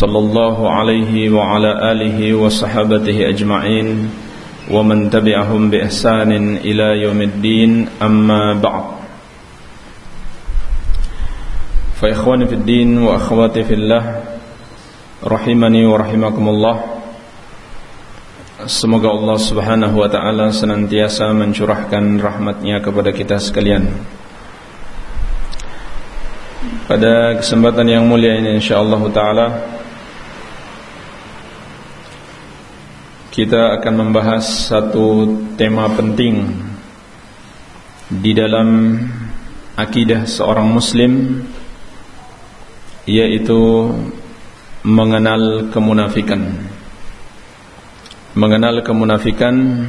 صلى الله عليه وعلى آله وصحابته أجمعين ومن تبعهم بإحسان إلى يوم الدين أما بعد فإخواني في الدين وأخواتي في الله رحمني ورحمكم الله Semoga Allah subhanahu wa ta'ala senantiasa mencurahkan rahmatnya kepada kita sekalian Pada kesempatan yang mulia ini insyaAllah ta'ala Kita akan membahas satu tema penting Di dalam akidah seorang muslim Yaitu mengenal kemunafikan. Mengenal kemunafikan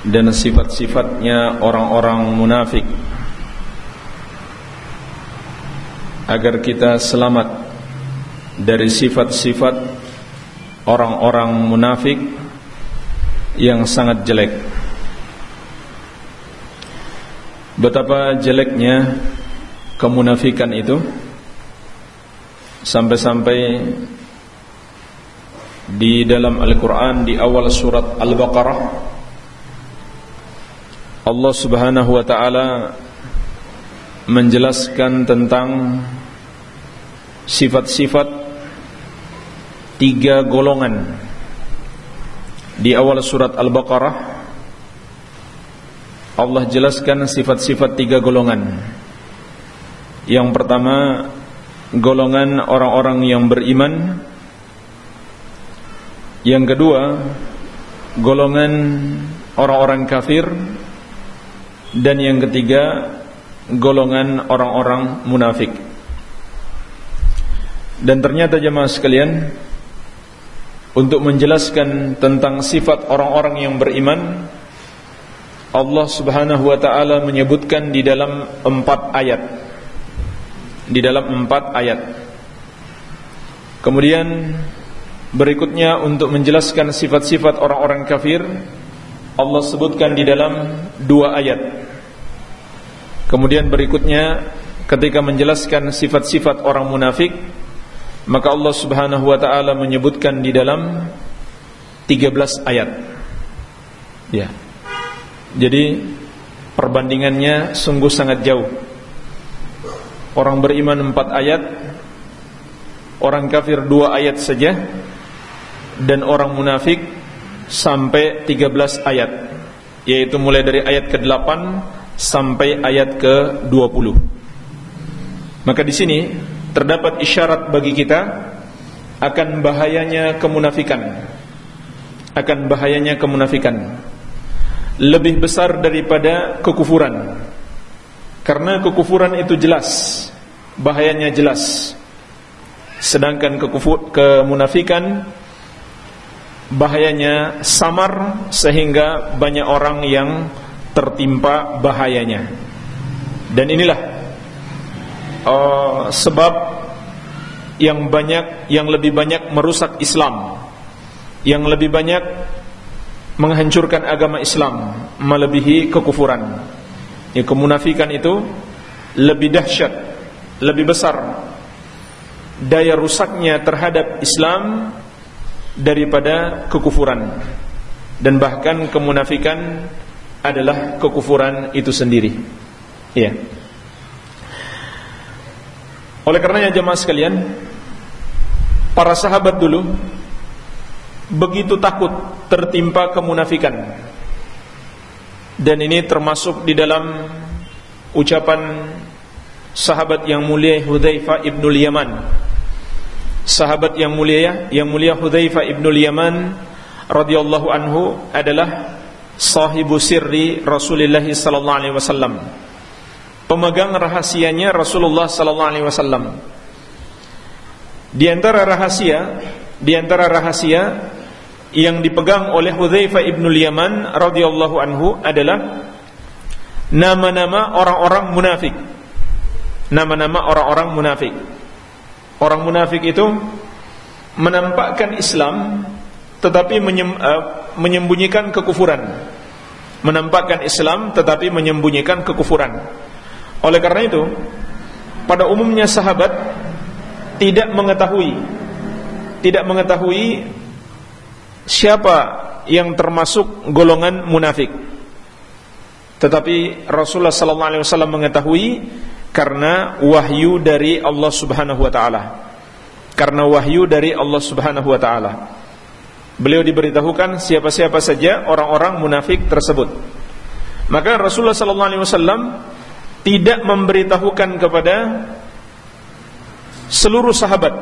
dan sifat-sifatnya orang-orang munafik. Agar kita selamat dari sifat-sifat orang-orang munafik yang sangat jelek. Betapa jeleknya kemunafikan itu sampai-sampai di dalam Al-Quran di awal surat Al-Baqarah Allah subhanahu wa ta'ala menjelaskan tentang sifat-sifat tiga golongan. Di awal surat Al-Baqarah Allah jelaskan sifat-sifat tiga golongan. Yang pertama golongan orang-orang yang beriman. Yang kedua, golongan orang-orang kafir. Dan yang ketiga, golongan orang-orang munafik. Dan ternyata jemaah sekalian, untuk menjelaskan tentang sifat orang-orang yang beriman, Allah Subhanahu wa taala menyebutkan di dalam empat ayat. Di dalam empat ayat. Kemudian Berikutnya untuk menjelaskan sifat-sifat orang-orang kafir Allah sebutkan di dalam dua ayat Kemudian berikutnya ketika menjelaskan sifat-sifat orang munafik Maka Allah subhanahu wa ta'ala menyebutkan di dalam 13 ayat. Ya. Jadi perbandingannya sungguh sangat jauh. Orang beriman empat ayat Orang kafir dua ayat saja dan orang munafik sampai 13 ayat yaitu mulai dari ayat ke-8 sampai ayat ke-20 maka di sini terdapat isyarat bagi kita akan bahayanya kemunafikan. Akan bahayanya kemunafikan. Lebih besar daripada kekufuran. Karena kekufuran itu jelas. Bahayanya jelas. Sedangkan kekufur, kemunafikan bahayanya samar sehingga banyak orang yang tertimpa bahayanya. Dan inilah uh, sebab yang banyak yang lebih banyak merusak Islam, yang lebih banyak menghancurkan agama Islam melebihi kekufuran. Ya, kemunafikan itu lebih dahsyat, lebih besar daya rusaknya terhadap Islam daripada kekufuran dan bahkan kemunafikan adalah kekufuran itu sendiri. Iya. Oleh karenanya jemaah sekalian, para sahabat dulu begitu takut tertimpa kemunafikan. Dan ini termasuk di dalam ucapan sahabat yang mulia Hudzaifah ibnul Yaman sahabat yang mulia yang mulia Hudzaifah ibnu Yaman radhiyallahu anhu adalah sahibu sirri Rasulullah sallallahu alaihi wasallam. Pemegang rahasianya Rasulullah sallallahu alaihi wasallam. Di antara rahasia, di antara rahasia yang dipegang oleh Hudzaifah ibnu Yaman radhiyallahu anhu adalah nama-nama orang-orang munafik. Nama-nama orang-orang munafik. Orang munafik itu menampakkan Islam tetapi menyem, uh, menyembunyikan kekufuran. Menampakkan Islam tetapi menyembunyikan kekufuran. Oleh karena itu, pada umumnya sahabat tidak mengetahui tidak mengetahui siapa yang termasuk golongan munafik. Tetapi Rasulullah wasallam mengetahui karena wahyu dari Allah Subhanahu wa taala. Karena wahyu dari Allah Subhanahu. Beliau diberitahukan siapa-siapa saja orang-orang munafik tersebut. Maka Rasulullah wasallam tidak memberitahukan kepada seluruh sahabat.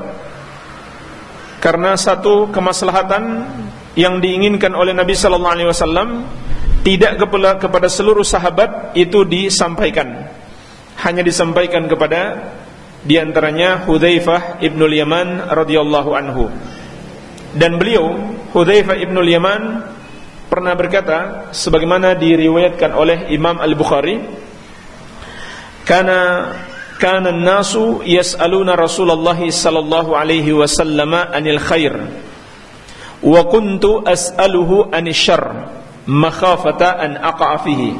Karena satu kemaslahatan yang diinginkan oleh Nabi sallallahu alaihi wasallam tidak kepada seluruh sahabat itu disampaikan. Hanya disampaikan kepada di antaranya Hudzaifah ibnul Yaman radhiyallahu anhu. Dan beliau Hudzaifah ibnul Yaman pernah berkata sebagaimana diriwayatkan oleh Imam Al-Bukhari kana kana an-nasu yas'aluna Rasulullah sallallahu alaihi wasallam anil khair. Wa kuntu as'aluhu anil syarr makhafata an aqa'a fihi.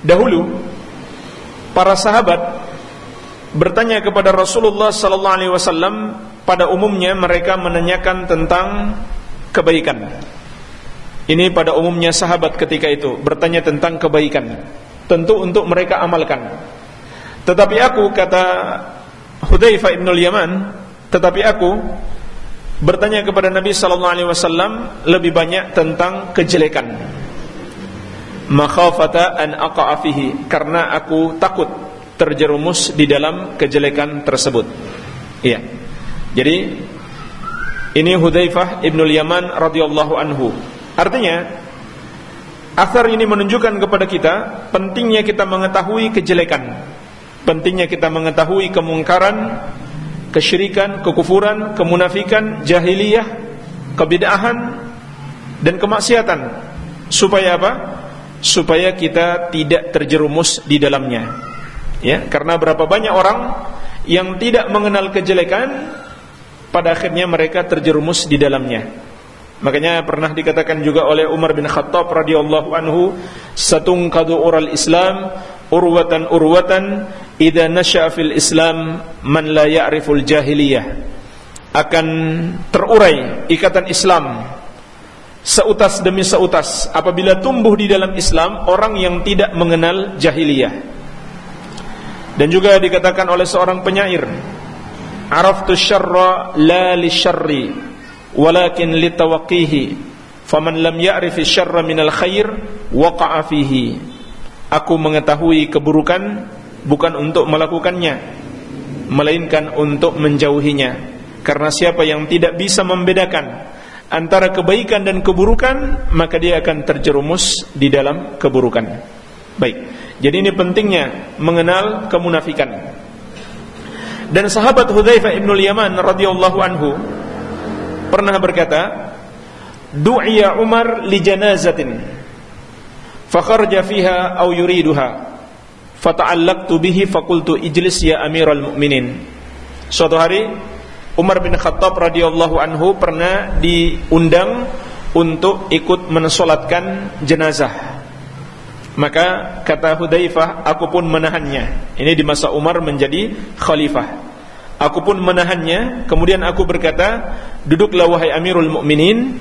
Dahulu para sahabat bertanya kepada Rasulullah sallallahu alaihi wasallam pada umumnya mereka menanyakan tentang kebaikan. Ini pada umumnya sahabat ketika itu bertanya tentang kebaikan tentu untuk mereka amalkan tetapi aku kata Hudzaifah ibn Yaman, tetapi aku bertanya kepada Nabi sallallahu alaihi wasallam lebih banyak tentang kejelekan. Makhafata an aqa'a karena aku takut terjerumus di dalam kejelekan tersebut. Iya. Jadi ini Hudzaifah ibn Yaman radhiyallahu anhu. Artinya asar ini menunjukkan kepada kita pentingnya kita mengetahui kejelekan pentingnya kita mengetahui kemungkaran, kesyirikan, kekufuran, kemunafikan, jahiliyah, kebid'ahan dan kemaksiatan. Supaya apa? Supaya kita tidak terjerumus di dalamnya. Ya, karena berapa banyak orang yang tidak mengenal kejelekan pada akhirnya mereka terjerumus di dalamnya. Makanya pernah dikatakan juga oleh Umar bin Khattab radhiyallahu anhu, "Satungkadu ural Islam urwatan urwatan idza nasya fil Islam man la ya'riful jahiliyah." Akan terurai ikatan Islam seutas demi seutas apabila tumbuh di dalam Islam orang yang tidak mengenal jahiliyah. Dan juga dikatakan oleh seorang penyair, "Araftu syarra la li syarri." walakin litawaqihi faman lam ya'rifi syarra minal khair waqa'a fihi aku mengetahui keburukan bukan untuk melakukannya melainkan untuk menjauhinya. Karena siapa yang tidak bisa membedakan antara kebaikan dan keburukan maka dia akan terjerumus di dalam keburukan. Baik jadi ini pentingnya mengenal kemunafikan. Dan sahabat Hudzaifah ibn Yaman radhiyallahu anhu pernah berkata, "Du'iya Umar li janazatin fakharaja fiha aw yuriduha." Fata'allaqtu bihi faqultu ijlis ya Amirul Mukminin. Suatu hari Umar bin Khattab radhiyallahu anhu pernah diundang untuk ikut mensolatkan jenazah. Maka kata Hudzaifah, aku pun menahannya. Ini di masa Umar menjadi khalifah. Aku pun menahannya Kemudian aku berkata Duduklah wahai amirul mu'minin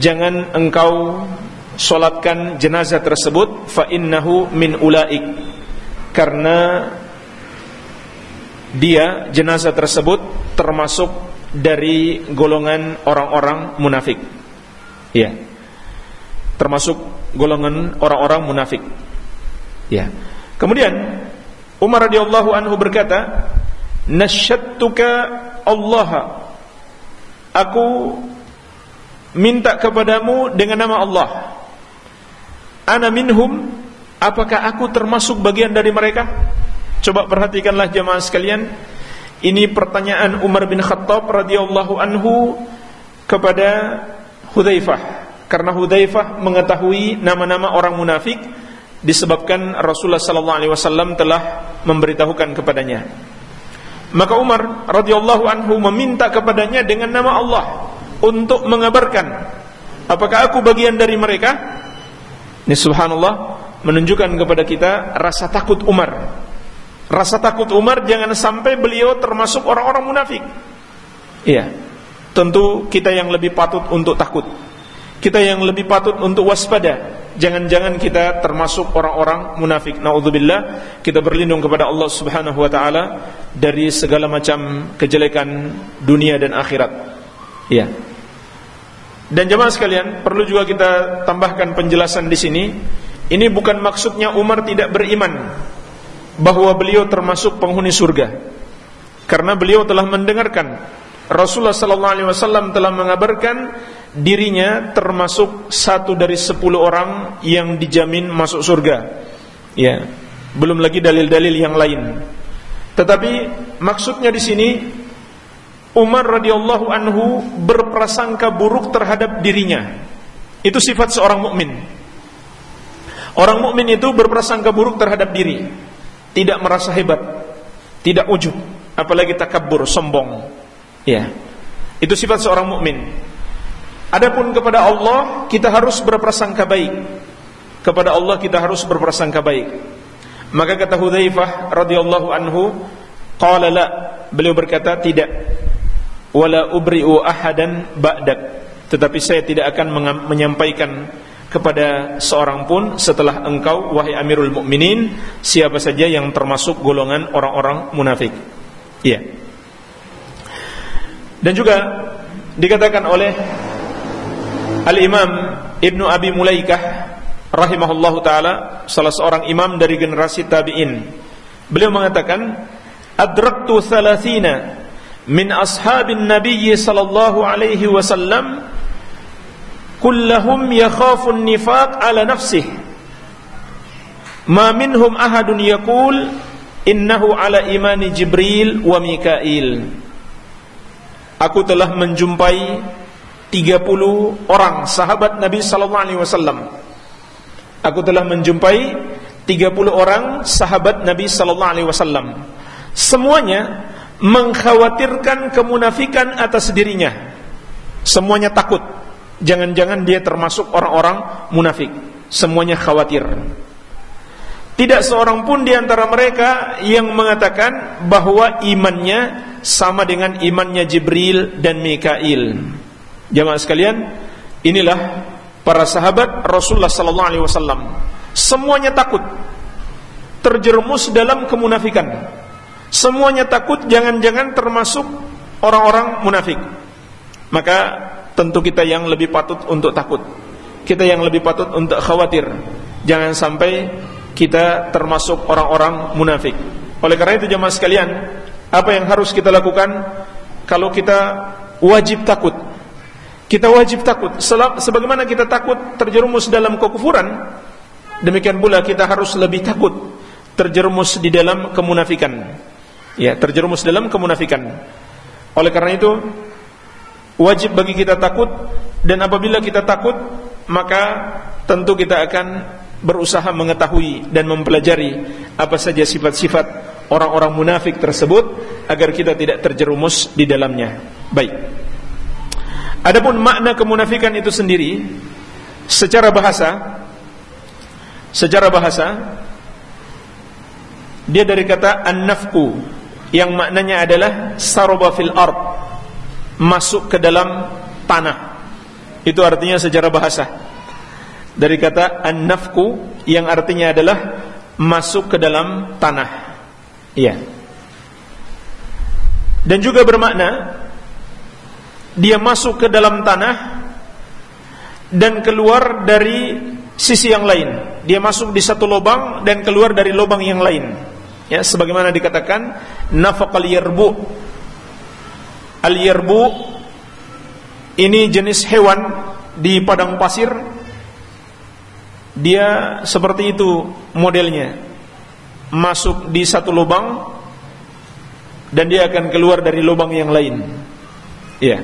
Jangan engkau Solatkan jenazah tersebut Fa innahu min ulaik. Karena Dia jenazah tersebut Termasuk dari golongan orang-orang munafik. Ya. Termasuk golongan orang-orang munafik. Ya. Kemudian Umar radhiyallahu anhu berkata nasyattuka Allah aku minta kepadamu dengan nama Allah ana minhum apakah aku termasuk bagian dari mereka coba perhatikanlah jemaah sekalian Ini pertanyaan Umar bin Khattab radhiyallahu anhu kepada Hudzaifah karena Hudzaifah mengetahui nama-nama orang munafik disebabkan Rasulullah sallallahu alaihi wasallam telah memberitahukan kepadanya. Maka Umar radhiyallahu anhu meminta kepadanya dengan nama Allah untuk mengabarkan apakah aku bagian dari mereka? Ini subhanallah menunjukkan kepada kita rasa takut Umar Rasa takut Umar jangan sampai beliau termasuk orang-orang munafik. Iya. Tentu kita yang lebih patut untuk takut. Kita yang lebih patut untuk waspada. Jangan-jangan kita termasuk orang-orang munafik. Nauzubillah, kita berlindung kepada Allah Subhanahu wa taala dari segala macam kejelekan dunia dan akhirat. Iya. Dan jemaah sekalian, perlu juga kita tambahkan penjelasan di sini. Ini bukan maksudnya Umar tidak beriman bahwa beliau termasuk penghuni surga karena beliau telah mendengarkan Rasulullah sallallahu alaihi wasallam telah mengabarkan dirinya termasuk satu dari sepuluh orang yang dijamin masuk surga. Ya, belum lagi dalil-dalil yang lain. Tetapi maksudnya di sini Umar radhiyallahu anhu berprasangka buruk terhadap dirinya. Itu sifat seorang mukmin. Orang mukmin itu berprasangka buruk terhadap diri tidak merasa hebat, tidak ujub, apalagi takabur, sombong. Ya. Itu sifat seorang mukmin. Adapun kepada Allah kita harus berprasangka baik. Kepada Allah kita harus berprasangka baik. Maka kata Hudzaifah radhiyallahu anhu, qala la, beliau berkata tidak. Wala ubri'u ahadan ba'dak. Tetapi saya tidak akan menyampaikan kepada seorang pun setelah engkau wahai Amirul Mukminin siapa saja yang termasuk golongan orang-orang munafik. Iya. Dan juga dikatakan oleh Al-Imam Ibnu Abi Mulaikah rahimahullahu taala salah seorang imam dari generasi tabi'in. Beliau mengatakan adraktu 30 min ashabin nabiyyi sallallahu alaihi wasallam kullahum yakhafun nifaq ala nafsih. Ma minhum ahadun yaqul innahu ala imani jibril wa mikail. Aku telah menjumpai 30 orang sahabat Nabi sallallahu alaihi wasallam. Aku telah menjumpai 30 orang sahabat Nabi sallallahu alaihi wasallam. Semuanya mengkhawatirkan kemunafikan atas dirinya semuanya takut Jangan-jangan dia termasuk orang-orang munafik. Semuanya khawatir. Tidak seorang pun di antara mereka yang mengatakan bahwa imannya sama dengan imannya Jibril dan Mikail. Jamaah sekalian, inilah para sahabat Rasulullah sallallahu alaihi wasallam. Semuanya takut terjerumus dalam kemunafikan. Semuanya takut jangan-jangan termasuk orang-orang munafik. Maka tentu kita yang lebih patut untuk takut. Kita yang lebih patut untuk khawatir. Jangan sampai kita termasuk orang-orang munafik. Oleh karena itu jemaah sekalian, apa yang harus kita lakukan kalau kita wajib takut? Kita wajib takut. Sebagaimana kita takut terjerumus dalam kekufuran, demikian pula kita harus lebih takut terjerumus di dalam kemunafikan. Ya, terjerumus dalam kemunafikan. Oleh karena itu, wajib bagi kita takut dan apabila kita takut maka tentu kita akan berusaha mengetahui dan mempelajari apa saja sifat-sifat orang-orang munafik tersebut agar kita tidak terjerumus di dalamnya. Baik. Adapun makna kemunafikan itu sendiri secara bahasa secara bahasa dia dari kata an-nafku yang maknanya adalah saraba fil ard masuk ke dalam tanah. Itu artinya secara bahasa. Dari kata an-nafku yang artinya adalah masuk ke dalam tanah. Iya. Dan juga bermakna dia masuk ke dalam tanah dan keluar dari sisi yang lain. Dia masuk di satu lubang dan keluar dari lubang yang lain. Ya, sebagaimana dikatakan nafaqal yarbu Al-yarbu ini jenis hewan di padang pasir. Dia seperti itu modelnya. Masuk di satu lubang, dan dia akan keluar dari lubang yang lain. Iya.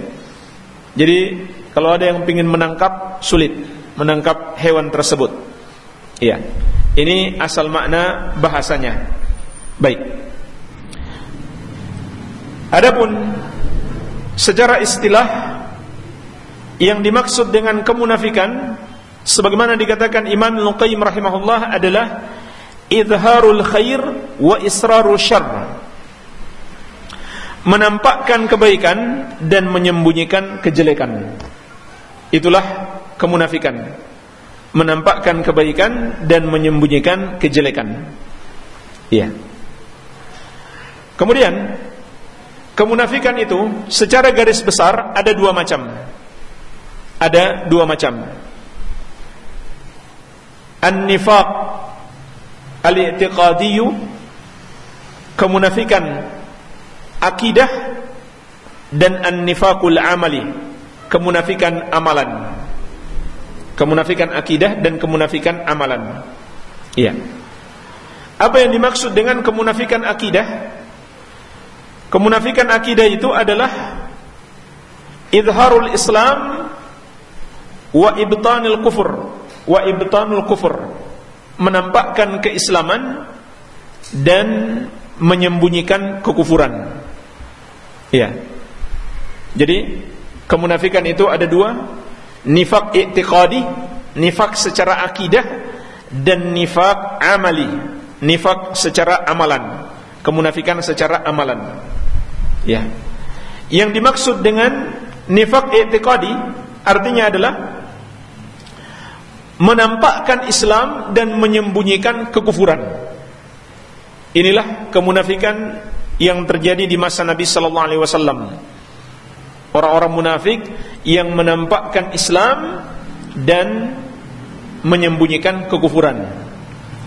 Jadi kalau ada yang ingin menangkap sulit menangkap hewan tersebut. Iya. Ini asal makna bahasanya. Baik. Adapun secara istilah yang dimaksud dengan kemunafikan sebagaimana dikatakan Imam Al-Qayyim rahimahullah adalah izharul khair wa israrul syarr menampakkan kebaikan dan menyembunyikan kejelekan. Itulah kemunafikan. Menampakkan kebaikan dan menyembunyikan kejelekan. Iya. Kemudian kemunafikan itu secara garis besar ada dua macam. Ada dua macam. An-nifaq al-i'tiqadiyyu kemunafikan akidah dan an-nifaqul amali, kemunafikan amalan. Kemunafikan akidah dan kemunafikan amalan. Iya. Apa yang dimaksud dengan kemunafikan akidah? Kemunafikan akidah itu adalah idharul Islam wa ibtanil kufur wa ibtanul kufur menampakkan keislaman dan menyembunyikan kekufuran. Iya. Jadi kemunafikan itu ada dua, nifak i'tiqadi, nifak secara akidah dan nifak amali, nifak secara amalan. Kemunafikan secara amalan. Ya. Yang dimaksud dengan nifak i'tiqadi artinya adalah menampakkan Islam dan menyembunyikan kekufuran. Inilah kemunafikan yang terjadi di masa Nabi sallallahu alaihi wasallam. Orang-orang munafik yang menampakkan Islam dan menyembunyikan kekufuran.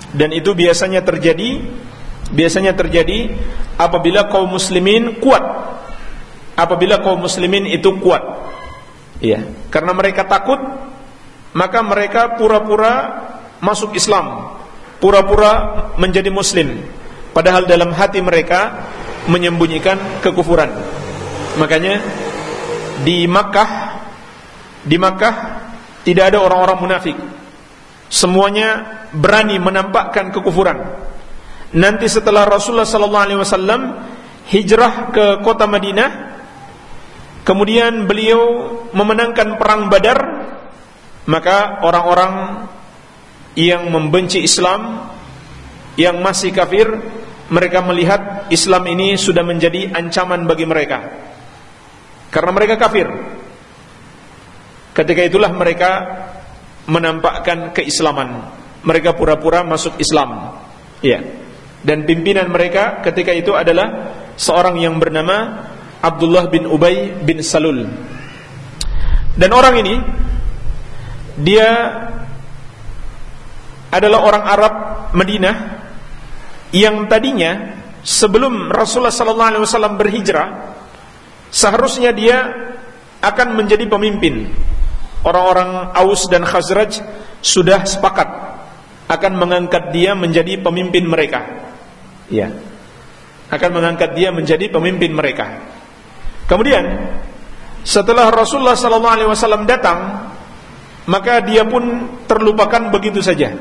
Dan itu biasanya terjadi biasanya terjadi apabila kaum muslimin kuat. Apabila kaum muslimin itu kuat. Iya, karena mereka takut maka mereka pura-pura masuk Islam, pura-pura menjadi muslim. Padahal dalam hati mereka menyembunyikan kekufuran. Makanya di Makkah di Makkah tidak ada orang-orang munafik. Semuanya berani menampakkan kekufuran. Nanti setelah Rasulullah sallallahu alaihi wasallam hijrah ke kota Madinah, kemudian beliau memenangkan perang Badar, maka orang-orang yang membenci Islam, yang masih kafir, mereka melihat Islam ini sudah menjadi ancaman bagi mereka. Karena mereka kafir. Ketika itulah mereka menampakkan keislaman. Mereka pura-pura masuk Islam. Ya dan pimpinan mereka ketika itu adalah seorang yang bernama Abdullah bin Ubay bin Salul dan orang ini dia adalah orang Arab Madinah yang tadinya sebelum Rasulullah sallallahu alaihi wasallam berhijrah seharusnya dia akan menjadi pemimpin. Orang-orang Aus dan Khazraj sudah sepakat akan mengangkat dia menjadi pemimpin mereka. Ya. Akan mengangkat dia menjadi pemimpin mereka. Kemudian setelah Rasulullah sallallahu alaihi wasallam datang, maka dia pun terlupakan begitu saja.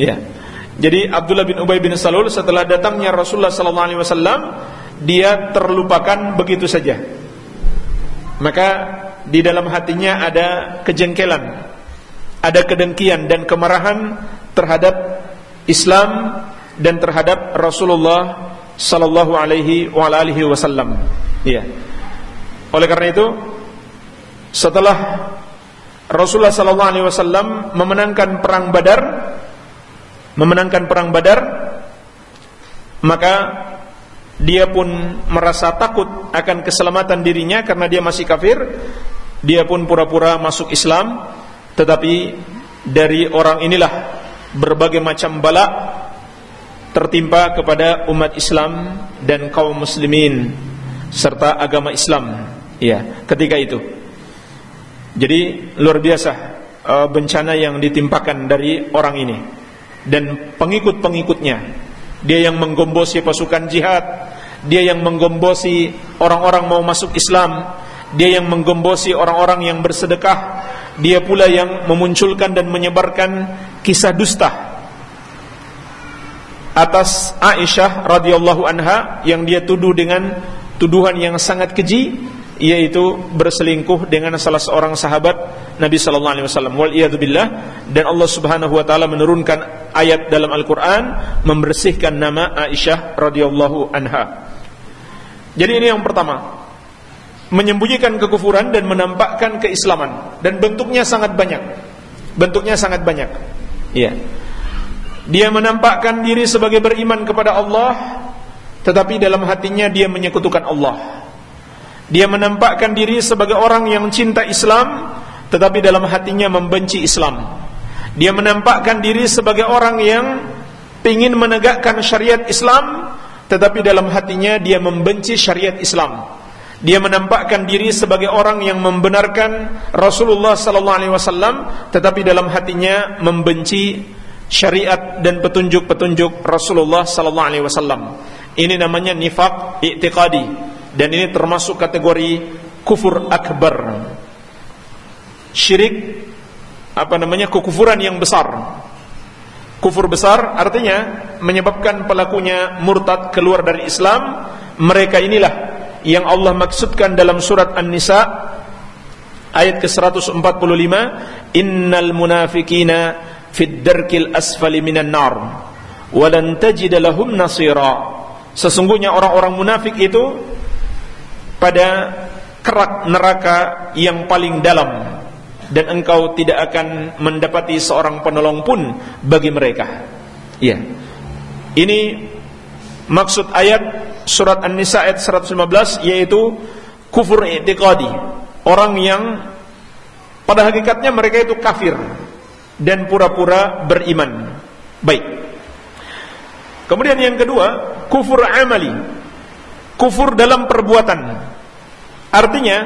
Ya. Jadi Abdullah bin Ubay bin Salul setelah datangnya Rasulullah sallallahu alaihi wasallam dia terlupakan begitu saja. Maka di dalam hatinya ada kejengkelan, ada kedengkian dan kemarahan terhadap Islam dan terhadap Rasulullah sallallahu alaihi wa alihi wasallam. Iya. Oleh karena itu setelah Rasulullah sallallahu alaihi wasallam memenangkan perang Badar memenangkan perang Badar maka dia pun merasa takut akan keselamatan dirinya karena dia masih kafir dia pun pura-pura masuk Islam tetapi dari orang inilah berbagai macam bala tertimpa kepada umat Islam dan kaum muslimin serta agama Islam. Ya ketika itu. Jadi luar biasa uh, bencana yang ditimpakan dari orang ini. Dan pengikut-pengikutnya. Dia yang menggombosi pasukan jihad dia yang menggombosi orang-orang mau masuk Islam, dia yang menggombosi orang-orang yang bersedekah, dia pula yang memunculkan dan menyebarkan kisah dusta atas Aisyah radhiyallahu anha yang dia tuduh dengan tuduhan yang sangat keji yaitu berselingkuh dengan salah seorang sahabat Nabi sallallahu alaihi wasallam wal billah dan Allah Subhanahu wa taala menurunkan ayat dalam Al-Qur'an membersihkan nama Aisyah radhiyallahu anha. Jadi ini yang pertama. Menyembunyikan kekufuran dan menampakkan keislaman dan bentuknya sangat banyak. Bentuknya sangat banyak. Iya. Dia menampakkan diri sebagai beriman kepada Allah tetapi dalam hatinya dia menyekutukan Allah. Dia menampakkan diri sebagai orang yang cinta Islam tetapi dalam hatinya membenci Islam. Dia menampakkan diri sebagai orang yang ingin menegakkan syariat Islam tetapi dalam hatinya dia membenci syariat Islam. Dia menampakkan diri sebagai orang yang membenarkan Rasulullah sallallahu alaihi wasallam tetapi dalam hatinya membenci syariat dan petunjuk-petunjuk Rasulullah sallallahu alaihi wasallam. Ini namanya nifak i'tiqadi dan ini termasuk kategori kufur akbar. Syirik apa namanya kekufuran yang besar. Kufur besar artinya menyebabkan pelakunya murtad keluar dari Islam. Mereka inilah yang Allah maksudkan dalam surat An-Nisa ayat ke-145 innal munafikina fid darkil asfali minan nar walan tajid lahum nasira sesungguhnya orang-orang munafik itu pada kerak neraka yang paling dalam dan engkau tidak akan mendapati seorang penolong pun bagi mereka. Ya. Ini maksud ayat surat An-Nisa ayat 115 yaitu kufur i'tiqadi. Orang yang pada hakikatnya mereka itu kafir dan pura-pura beriman. Baik. Kemudian yang kedua, kufur amali kufur dalam perbuatan. Artinya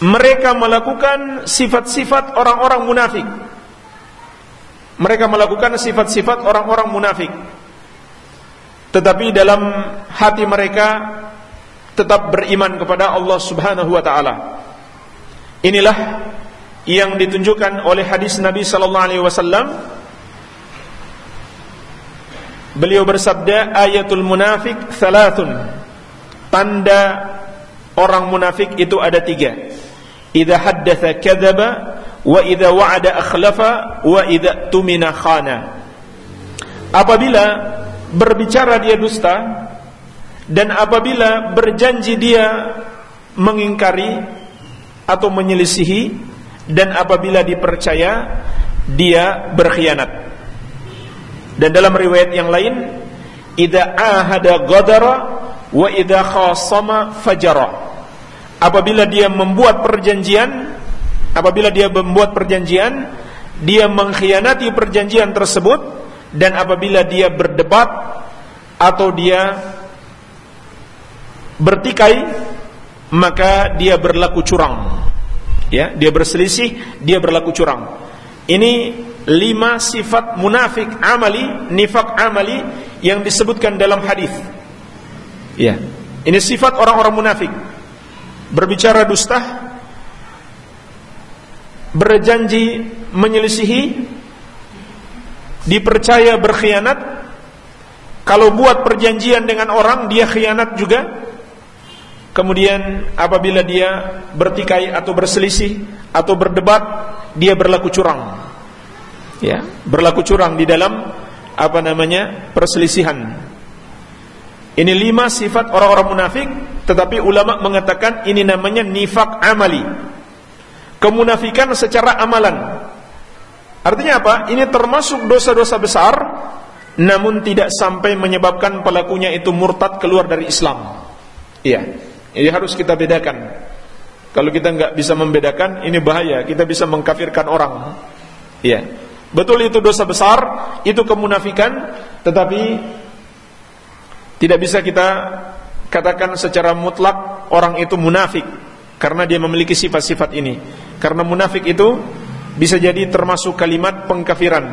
mereka melakukan sifat-sifat orang-orang munafik. Mereka melakukan sifat-sifat orang-orang munafik. Tetapi dalam hati mereka tetap beriman kepada Allah Subhanahu wa taala. Inilah yang ditunjukkan oleh hadis Nabi sallallahu alaihi wasallam. Beliau bersabda ayatul munafik thalathun. Tanda orang munafik itu ada tiga. Idza haddatha kadzaba wa idza wa'ada akhlafa wa idza tumina khana. Apabila berbicara dia dusta dan apabila berjanji dia mengingkari atau menyelisihi dan apabila dipercaya dia berkhianat. Dan dalam riwayat yang lain idza ahada ghadara wa idza khasama fajara. Apabila dia membuat perjanjian apabila dia membuat perjanjian dia mengkhianati perjanjian tersebut dan apabila dia berdebat atau dia bertikai maka dia berlaku curang ya dia berselisih dia berlaku curang ini lima sifat munafik amali nifak amali yang disebutkan dalam hadis Ya. Ini sifat orang-orang munafik. Berbicara dusta, berjanji menyelisihi, dipercaya berkhianat. Kalau buat perjanjian dengan orang dia khianat juga. Kemudian apabila dia bertikai atau berselisih atau berdebat, dia berlaku curang. Ya, berlaku curang di dalam apa namanya? perselisihan. Ini lima sifat orang-orang munafik Tetapi ulama mengatakan Ini namanya nifak amali Kemunafikan secara amalan Artinya apa? Ini termasuk dosa-dosa besar Namun tidak sampai menyebabkan pelakunya itu murtad keluar dari Islam. Iya Ini harus kita bedakan. Kalau kita nggak bisa membedakan Ini bahaya. Kita bisa mengkafirkan orang. Iya. Betul itu dosa besar Itu kemunafikan Tetapi tidak bisa kita katakan secara mutlak orang itu munafik karena dia memiliki sifat-sifat ini. Karena munafik itu bisa jadi termasuk kalimat pengkafiran.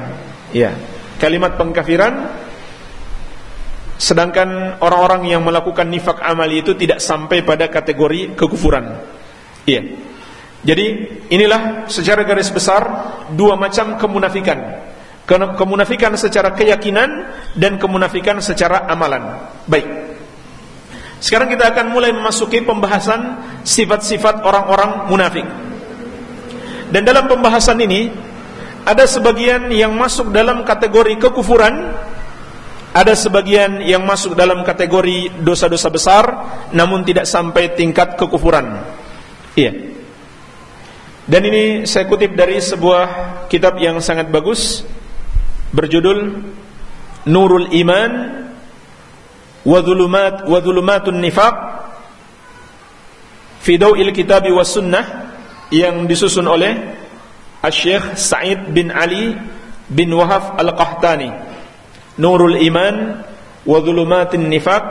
Ya, kalimat pengkafiran sedangkan orang-orang yang melakukan nifak amali itu tidak sampai pada kategori kekufuran. Iya. Jadi inilah secara garis besar dua macam kemunafikan. Kemunafikan secara keyakinan dan kemunafikan secara amalan. Baik. Sekarang kita akan mulai memasuki pembahasan sifat-sifat orang-orang munafik. Dan dalam pembahasan ini ada sebagian yang masuk dalam kategori kekufuran ada sebagian yang masuk dalam kategori dosa-dosa besar namun tidak sampai tingkat kekufuran. Iya. Dan ini saya kutip dari sebuah kitab yang sangat bagus berjudul Nurul Iman wa Dhulumat wa Dhulumatun Nifaq fi Dawil Kitab was Sunnah yang disusun oleh Asy-Syaikh Sa'id bin Ali bin Wahab Al-Qahtani Nurul Iman wa Dhulumatin Nifaq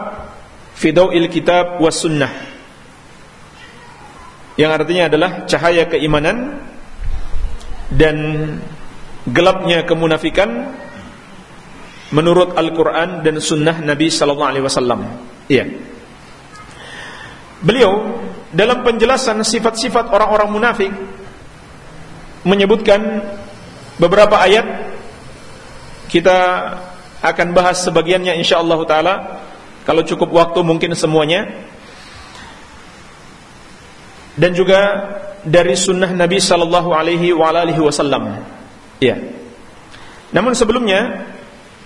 fi Dawil Kitab was Sunnah. Yang artinya adalah cahaya keimanan dan gelapnya kemunafikan menurut Al-Qur'an dan sunnah Nabi sallallahu alaihi wasallam. Iya. Beliau dalam penjelasan sifat-sifat orang-orang munafik menyebutkan beberapa ayat kita akan bahas sebagiannya insyaallah taala kalau cukup waktu mungkin semuanya dan juga dari sunnah Nabi sallallahu alaihi wasallam. Ya. Namun sebelumnya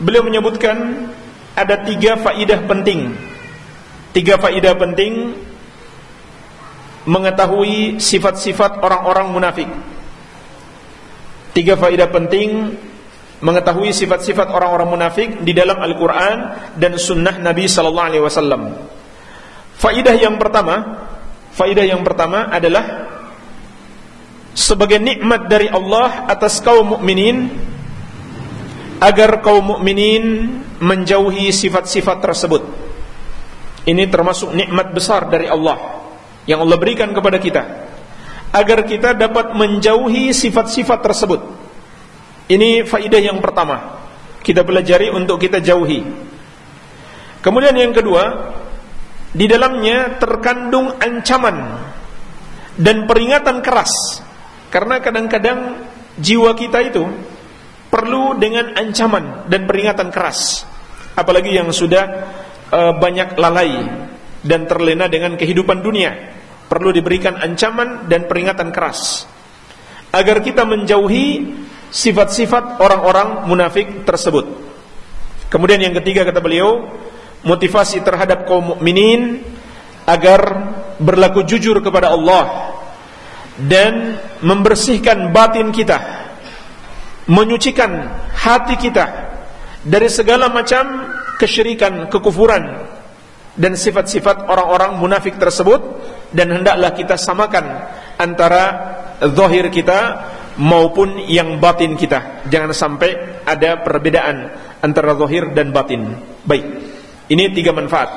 beliau menyebutkan ada tiga faidah penting. Tiga faidah penting mengetahui sifat-sifat orang-orang munafik. Tiga faidah penting mengetahui sifat-sifat orang-orang munafik di dalam Al-Quran dan Sunnah Nabi Sallallahu Alaihi Wasallam. Faidah yang pertama, faidah yang pertama adalah sebagai nikmat dari Allah atas kaum mukminin agar kaum mukminin menjauhi sifat-sifat tersebut. Ini termasuk nikmat besar dari Allah yang Allah berikan kepada kita agar kita dapat menjauhi sifat-sifat tersebut ini faidah yang pertama. Kita pelajari untuk kita jauhi. Kemudian yang kedua, di dalamnya terkandung ancaman dan peringatan keras. Karena kadang-kadang jiwa kita itu perlu dengan ancaman dan peringatan keras. Apalagi yang sudah uh, banyak lalai dan terlena dengan kehidupan dunia, perlu diberikan ancaman dan peringatan keras agar kita menjauhi sifat-sifat orang-orang munafik tersebut. Kemudian yang ketiga kata beliau, motivasi terhadap kaum mukminin agar berlaku jujur kepada Allah dan membersihkan batin kita, menyucikan hati kita dari segala macam kesyirikan, kekufuran dan sifat-sifat orang-orang munafik tersebut dan hendaklah kita samakan antara zahir kita maupun yang batin kita. Jangan sampai ada perbedaan antara zahir dan batin. Baik. Ini tiga manfaat.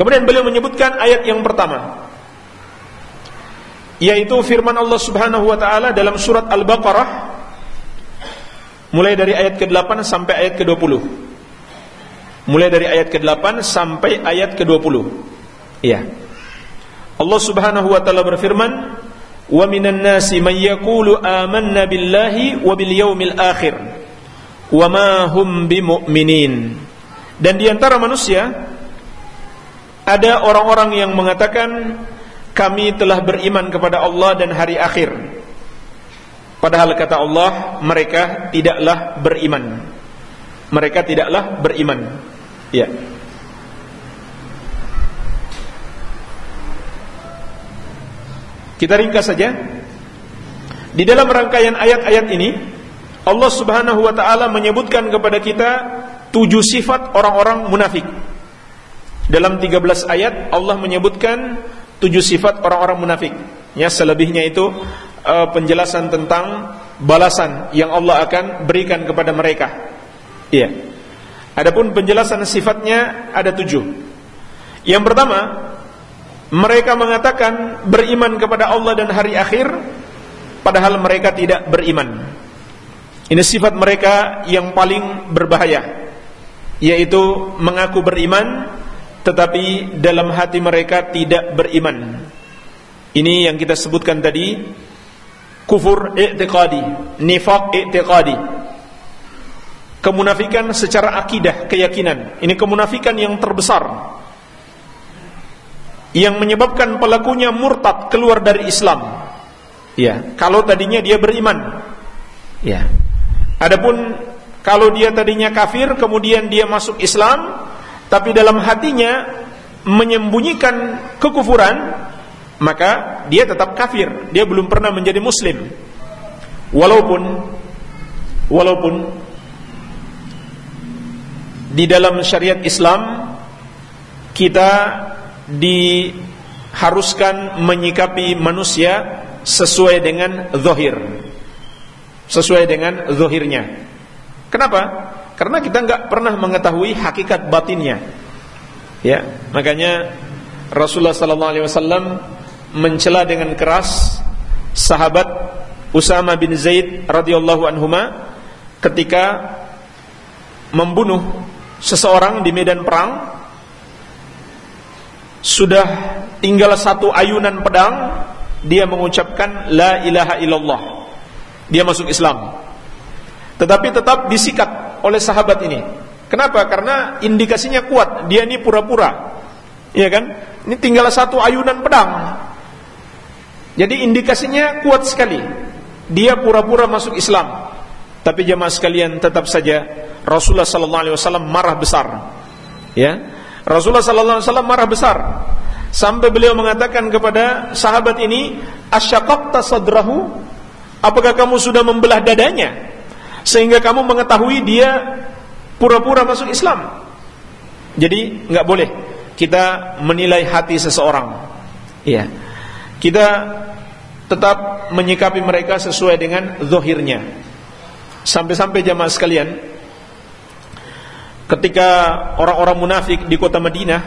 Kemudian beliau menyebutkan ayat yang pertama yaitu firman Allah Subhanahu wa taala dalam surat Al-Baqarah mulai dari ayat ke-8 sampai ayat ke-20. Mulai dari ayat ke-8 sampai ayat ke-20. Iya. Allah Subhanahu wa taala berfirman, wa minan nasi man yaqulu amanna billahi wa bil yaumil akhir wa ma hum dan di antara manusia ada orang-orang yang mengatakan kami telah beriman kepada Allah dan hari akhir padahal kata Allah mereka tidaklah beriman mereka tidaklah beriman ya Kita ringkas saja. Di dalam rangkaian ayat-ayat ini, Allah Subhanahu wa taala menyebutkan kepada kita tujuh sifat orang-orang munafik. Dalam 13 ayat Allah menyebutkan tujuh sifat orang-orang munafik. Ya, selebihnya itu uh, penjelasan tentang balasan yang Allah akan berikan kepada mereka. Iya. Adapun penjelasan sifatnya ada tujuh. Yang pertama, mereka mengatakan beriman kepada Allah dan hari akhir padahal mereka tidak beriman. Ini sifat mereka yang paling berbahaya. yaitu mengaku beriman tetapi dalam hati mereka tidak beriman. Ini yang kita sebutkan tadi kufur i'tiqadi, nifaq i'tiqadi. Kemunafikan secara akidah, keyakinan. Ini kemunafikan yang terbesar. Yang menyebabkan pelakunya murtad keluar dari Islam. Ya, kalau tadinya dia beriman. Ya. Adapun kalau dia tadinya kafir kemudian dia masuk Islam, tapi dalam hatinya menyembunyikan kekufuran, maka dia tetap kafir. Dia belum pernah menjadi muslim. Walaupun walaupun di dalam syariat Islam kita diharuskan menyikapi manusia sesuai dengan zahir. Sesuai dengan zahirnya. Kenapa? Karena kita nggak pernah mengetahui hakikat batinnya. Ya, makanya Rasulullah wasallam mencela dengan keras sahabat Usama bin Zaid radhiyallahu anhuma ketika membunuh seseorang di medan perang sudah tinggal satu ayunan pedang dia mengucapkan la ilaha illallah. Dia masuk Islam. Tetapi tetap disikat oleh sahabat ini. Kenapa? Karena indikasinya kuat. Dia ini pura-pura. Ya kan? Ini tinggal satu ayunan pedang. Jadi indikasinya kuat sekali. Dia pura-pura masuk Islam. Tapi jemaah sekalian tetap saja Rasulullah sallallahu alaihi wasallam marah besar. Ya. Rasulullah sallallahu alaihi wasallam marah besar. Sampai beliau mengatakan kepada sahabat ini, "Asyaqaqta sadrahu?" Apakah kamu sudah membelah dadanya sehingga kamu mengetahui dia pura-pura masuk Islam? Jadi nggak boleh kita menilai hati seseorang. Iya. Kita tetap menyikapi mereka sesuai dengan zohirnya. Sampai-sampai jamaah sekalian, ketika orang-orang munafik di kota Madinah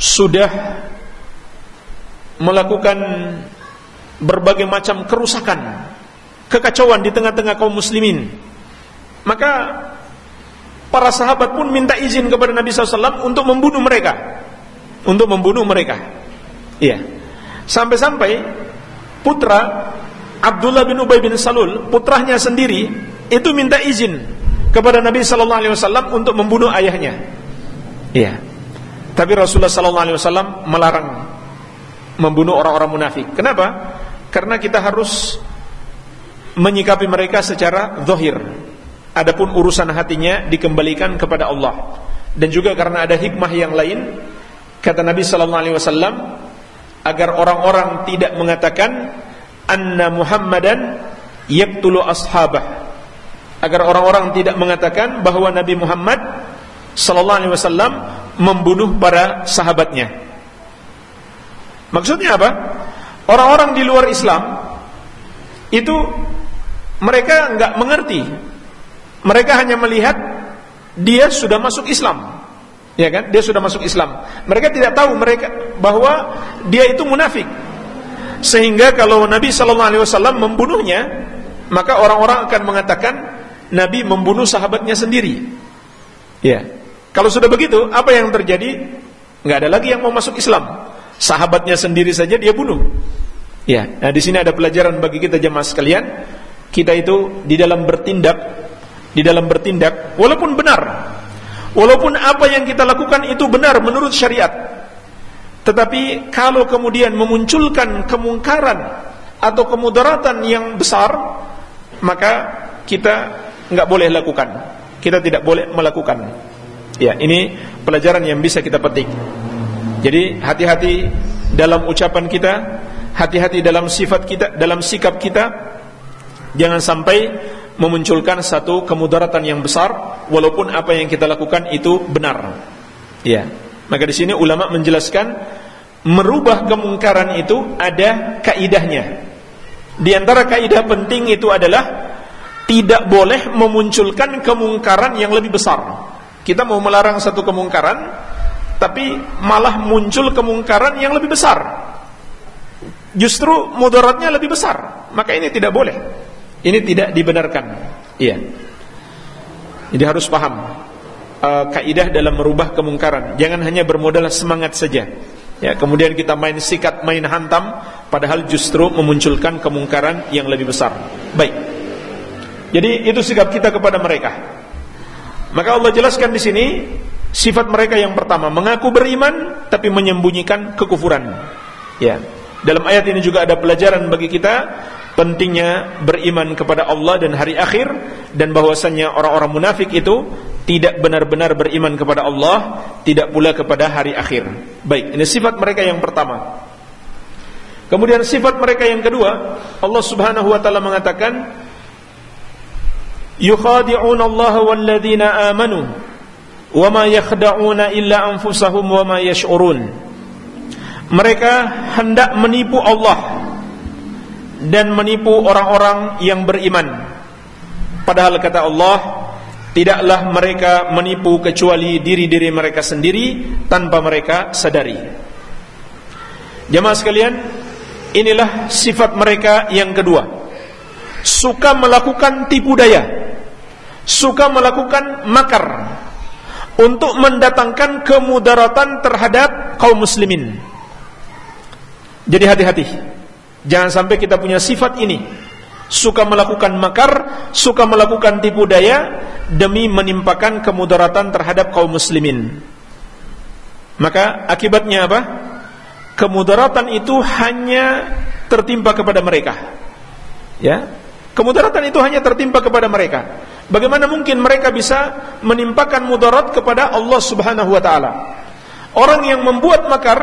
sudah melakukan berbagai macam kerusakan, kekacauan di tengah-tengah kaum muslimin, maka para sahabat pun minta izin kepada Nabi SAW untuk membunuh mereka, untuk membunuh mereka. Iya. Sampai-sampai putra Abdullah bin Ubay bin Salul, putranya sendiri itu minta izin kepada Nabi sallallahu alaihi wasallam untuk membunuh ayahnya. Iya. Tapi Rasulullah sallallahu alaihi wasallam melarang membunuh orang-orang munafik. Kenapa? Karena kita harus menyikapi mereka secara zahir. Adapun urusan hatinya dikembalikan kepada Allah. Dan juga karena ada hikmah yang lain, kata Nabi sallallahu alaihi wasallam, agar orang-orang tidak mengatakan anna Muhammadan yaqtulu ashabah agar orang-orang tidak mengatakan bahwa Nabi Muhammad sallallahu alaihi wasallam membunuh para sahabatnya maksudnya apa orang-orang di luar Islam itu mereka enggak mengerti mereka hanya melihat dia sudah masuk Islam Ya kan? Dia sudah masuk Islam. Mereka tidak tahu mereka bahwa dia itu munafik. Sehingga kalau Nabi sallallahu alaihi wasallam membunuhnya, maka orang-orang akan mengatakan Nabi membunuh sahabatnya sendiri. Ya. Kalau sudah begitu, apa yang terjadi? Enggak ada lagi yang mau masuk Islam. Sahabatnya sendiri saja dia bunuh. Ya. Nah, di sini ada pelajaran bagi kita jemaah sekalian. Kita itu di dalam bertindak di dalam bertindak walaupun benar Walaupun apa yang kita lakukan itu benar menurut syariat. Tetapi kalau kemudian memunculkan kemungkaran atau kemudaratan yang besar, maka kita nggak boleh lakukan. Kita tidak boleh melakukan. Ya, ini pelajaran yang bisa kita petik. Jadi hati-hati dalam ucapan kita, hati-hati dalam sifat kita, dalam sikap kita. Jangan sampai memunculkan satu kemudaratan yang besar walaupun apa yang kita lakukan itu benar. Ya. Maka di sini ulama menjelaskan merubah kemungkaran itu ada kaidahnya. Di antara kaidah penting itu adalah tidak boleh memunculkan kemungkaran yang lebih besar. Kita mau melarang satu kemungkaran tapi malah muncul kemungkaran yang lebih besar. Justru mudaratnya lebih besar. Maka ini tidak boleh. Ini tidak dibenarkan. Iya. Jadi harus paham. Uh, kaidah dalam merubah kemungkaran. Jangan hanya bermodal semangat saja. Ya, kemudian kita main sikat, main hantam, padahal justru memunculkan kemungkaran yang lebih besar. Baik. Jadi itu sikap kita kepada mereka. Maka Allah jelaskan di sini sifat mereka yang pertama mengaku beriman tapi menyembunyikan kekufuran. Ya. Dalam ayat ini juga ada pelajaran bagi kita pentingnya beriman kepada Allah dan hari akhir dan bahwasannya orang-orang munafik itu tidak benar-benar beriman kepada Allah, tidak pula kepada hari akhir. Baik, ini sifat mereka yang pertama. Kemudian sifat mereka yang kedua, Allah Subhanahu wa taala mengatakan, "Yukhadi'una Allah wal ladzina amanu wa ma yakhda'una illa anfusahum wa ma yash'urun." Mereka hendak menipu Allah dan menipu orang-orang yang beriman. Padahal kata Allah, Tidaklah mereka menipu kecuali diri-diri mereka sendiri tanpa mereka sadari. Jemaah sekalian, inilah sifat mereka yang kedua. Suka melakukan tipu daya, suka melakukan makar untuk mendatangkan kemudaratan terhadap kaum muslimin. Jadi hati-hati. Jangan sampai kita punya sifat ini suka melakukan makar, suka melakukan tipu daya demi menimpakan kemudaratan terhadap kaum muslimin. Maka akibatnya apa? Kemudaratan itu hanya tertimpa kepada mereka. Ya. Kemudaratan itu hanya tertimpa kepada mereka. Bagaimana mungkin mereka bisa menimpakan mudarat kepada Allah Subhanahu wa taala? Orang yang membuat makar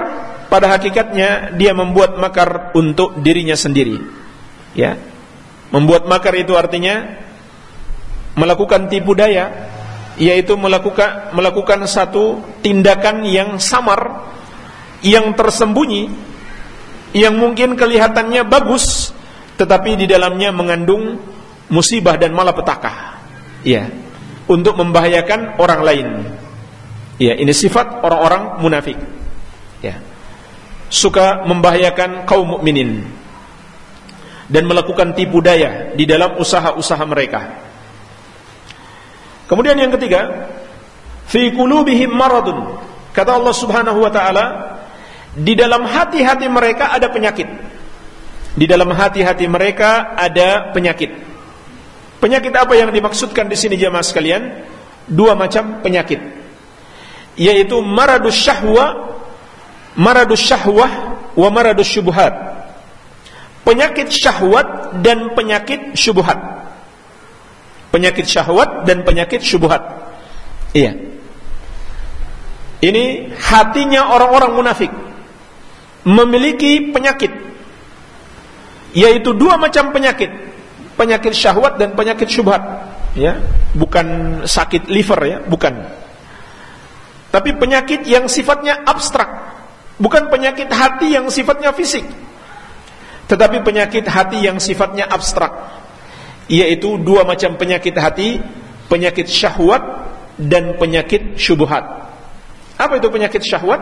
pada hakikatnya dia membuat makar untuk dirinya sendiri. Ya, Membuat makar itu artinya melakukan tipu daya, yaitu melakukan melakukan satu tindakan yang samar, yang tersembunyi, yang mungkin kelihatannya bagus, tetapi di dalamnya mengandung musibah dan malapetaka. Ya, untuk membahayakan orang lain. Ya, ini sifat orang-orang munafik. Suka membahayakan kaum mukminin dan melakukan tipu daya di dalam usaha-usaha mereka. Kemudian yang ketiga, fi qulubihim maradun. Kata Allah Subhanahu wa taala, di dalam hati-hati mereka ada penyakit. Di dalam hati-hati mereka ada penyakit. Penyakit apa yang dimaksudkan di sini jemaah sekalian? Dua macam penyakit. Yaitu maradus syahwa, maradus syahwah wa maradus syubhat. Penyakit syahwat dan penyakit syubhat. Penyakit syahwat dan penyakit syubhat. Iya. Ini hatinya orang-orang munafik. Memiliki penyakit. Yaitu dua macam penyakit. Penyakit syahwat dan penyakit syubhat. Ya bukan sakit liver ya bukan. Tapi penyakit yang sifatnya abstrak bukan penyakit hati yang sifatnya fisik tetapi penyakit hati yang sifatnya abstrak Yaitu dua macam penyakit hati Penyakit syahwat dan penyakit syubuhat Apa itu penyakit syahwat?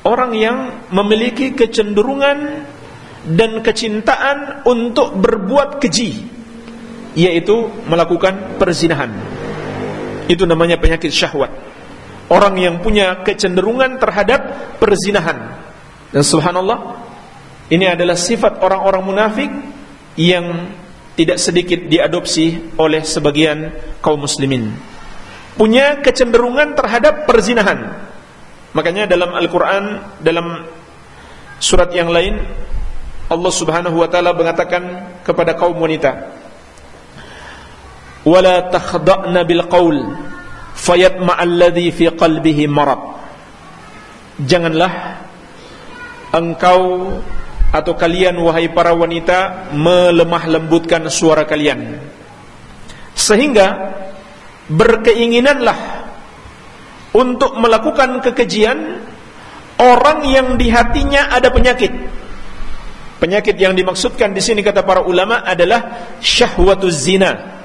Orang yang memiliki kecenderungan dan kecintaan untuk berbuat keji Yaitu melakukan perzinahan. Itu namanya penyakit syahwat Orang yang punya kecenderungan terhadap perzinahan Dan subhanallah ini adalah sifat orang-orang munafik yang tidak sedikit diadopsi oleh sebagian kaum muslimin. Punya kecenderungan terhadap perzinahan. Makanya dalam Al-Qur'an dalam surat yang lain Allah Subhanahu wa taala mengatakan kepada kaum wanita, "Wala takhda'na bil fayatma'alladhi fi qalbihi marad." Janganlah engkau atau kalian wahai para wanita melemah lembutkan suara kalian. Sehingga berkeinginanlah untuk melakukan kekejian orang yang di hatinya ada penyakit. Penyakit yang dimaksudkan di sini kata para ulama adalah syahwatuz zina.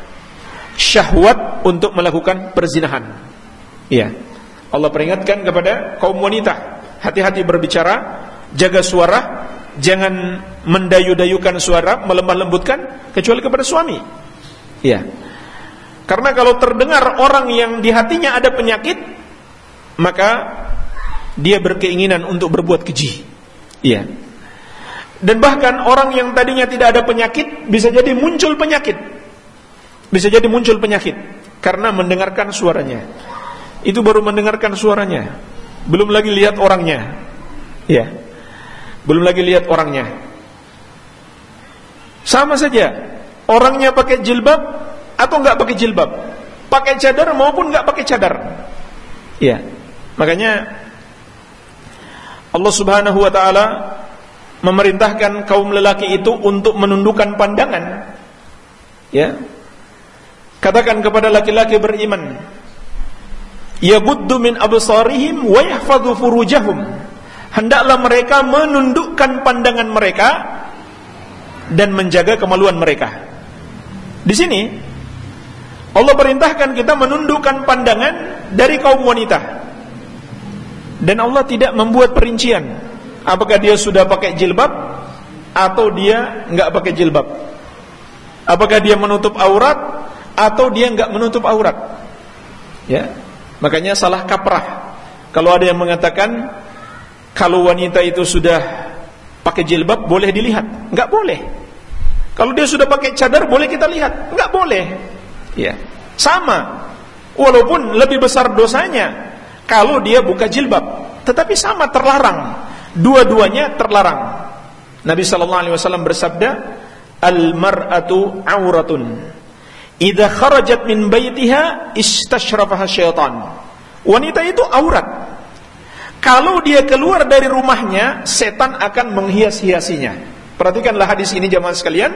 Syahwat untuk melakukan perzinahan iya Allah peringatkan kepada kaum wanita hati-hati berbicara jaga suara jangan mendayu-dayukan suara, melemah lembutkan kecuali kepada suami. Ya. Karena kalau terdengar orang yang di hatinya ada penyakit, maka dia berkeinginan untuk berbuat keji. Iya. Dan bahkan orang yang tadinya tidak ada penyakit bisa jadi muncul penyakit. Bisa jadi muncul penyakit karena mendengarkan suaranya. Itu baru mendengarkan suaranya. Belum lagi lihat orangnya. Ya. Belum lagi lihat orangnya. Sama saja. Orangnya pakai jilbab atau enggak pakai jilbab. Pakai cadar maupun enggak pakai cadar. Ya. Makanya Allah Subhanahu wa taala memerintahkan kaum lelaki itu untuk menundukkan pandangan. Ya. Katakan kepada laki-laki beriman, "Yaghuddu min absarihim wa yahfadhu furujahum." Hendaklah mereka menundukkan pandangan mereka dan menjaga kemaluan mereka. Di sini Allah perintahkan kita menundukkan pandangan dari kaum wanita. Dan Allah tidak membuat perincian apakah dia sudah pakai jilbab atau dia enggak pakai jilbab. Apakah dia menutup aurat atau dia enggak menutup aurat. Ya. Makanya salah kaprah. Kalau ada yang mengatakan kalau wanita itu sudah pakai jilbab boleh dilihat, enggak boleh. Kalau dia sudah pakai cadar boleh kita lihat, enggak boleh. Ya. Sama. Walaupun lebih besar dosanya kalau dia buka jilbab, tetapi sama terlarang. Dua-duanya terlarang. Nabi sallallahu alaihi wasallam bersabda, "Al-mar'atu 'auratun. Idza kharajat min baitiha istashrafaha syaitan." Wanita itu aurat. Kalau dia keluar dari rumahnya, setan akan menghias-hiasinya. Perhatikanlah hadis ini jamaah sekalian.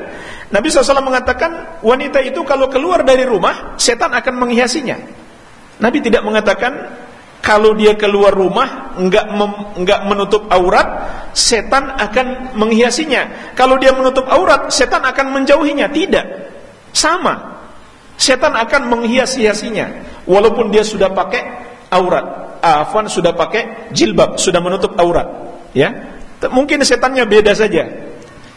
Nabi SAW mengatakan, wanita itu kalau keluar dari rumah, setan akan menghiasinya. Nabi tidak mengatakan, kalau dia keluar rumah enggak mem, enggak menutup aurat, setan akan menghiasinya. Kalau dia menutup aurat, setan akan menjauhinya. Tidak. Sama. Setan akan menghias-hiasinya walaupun dia sudah pakai aurat. Afwan sudah pakai jilbab, sudah menutup aurat, ya. Mungkin setannya beda saja.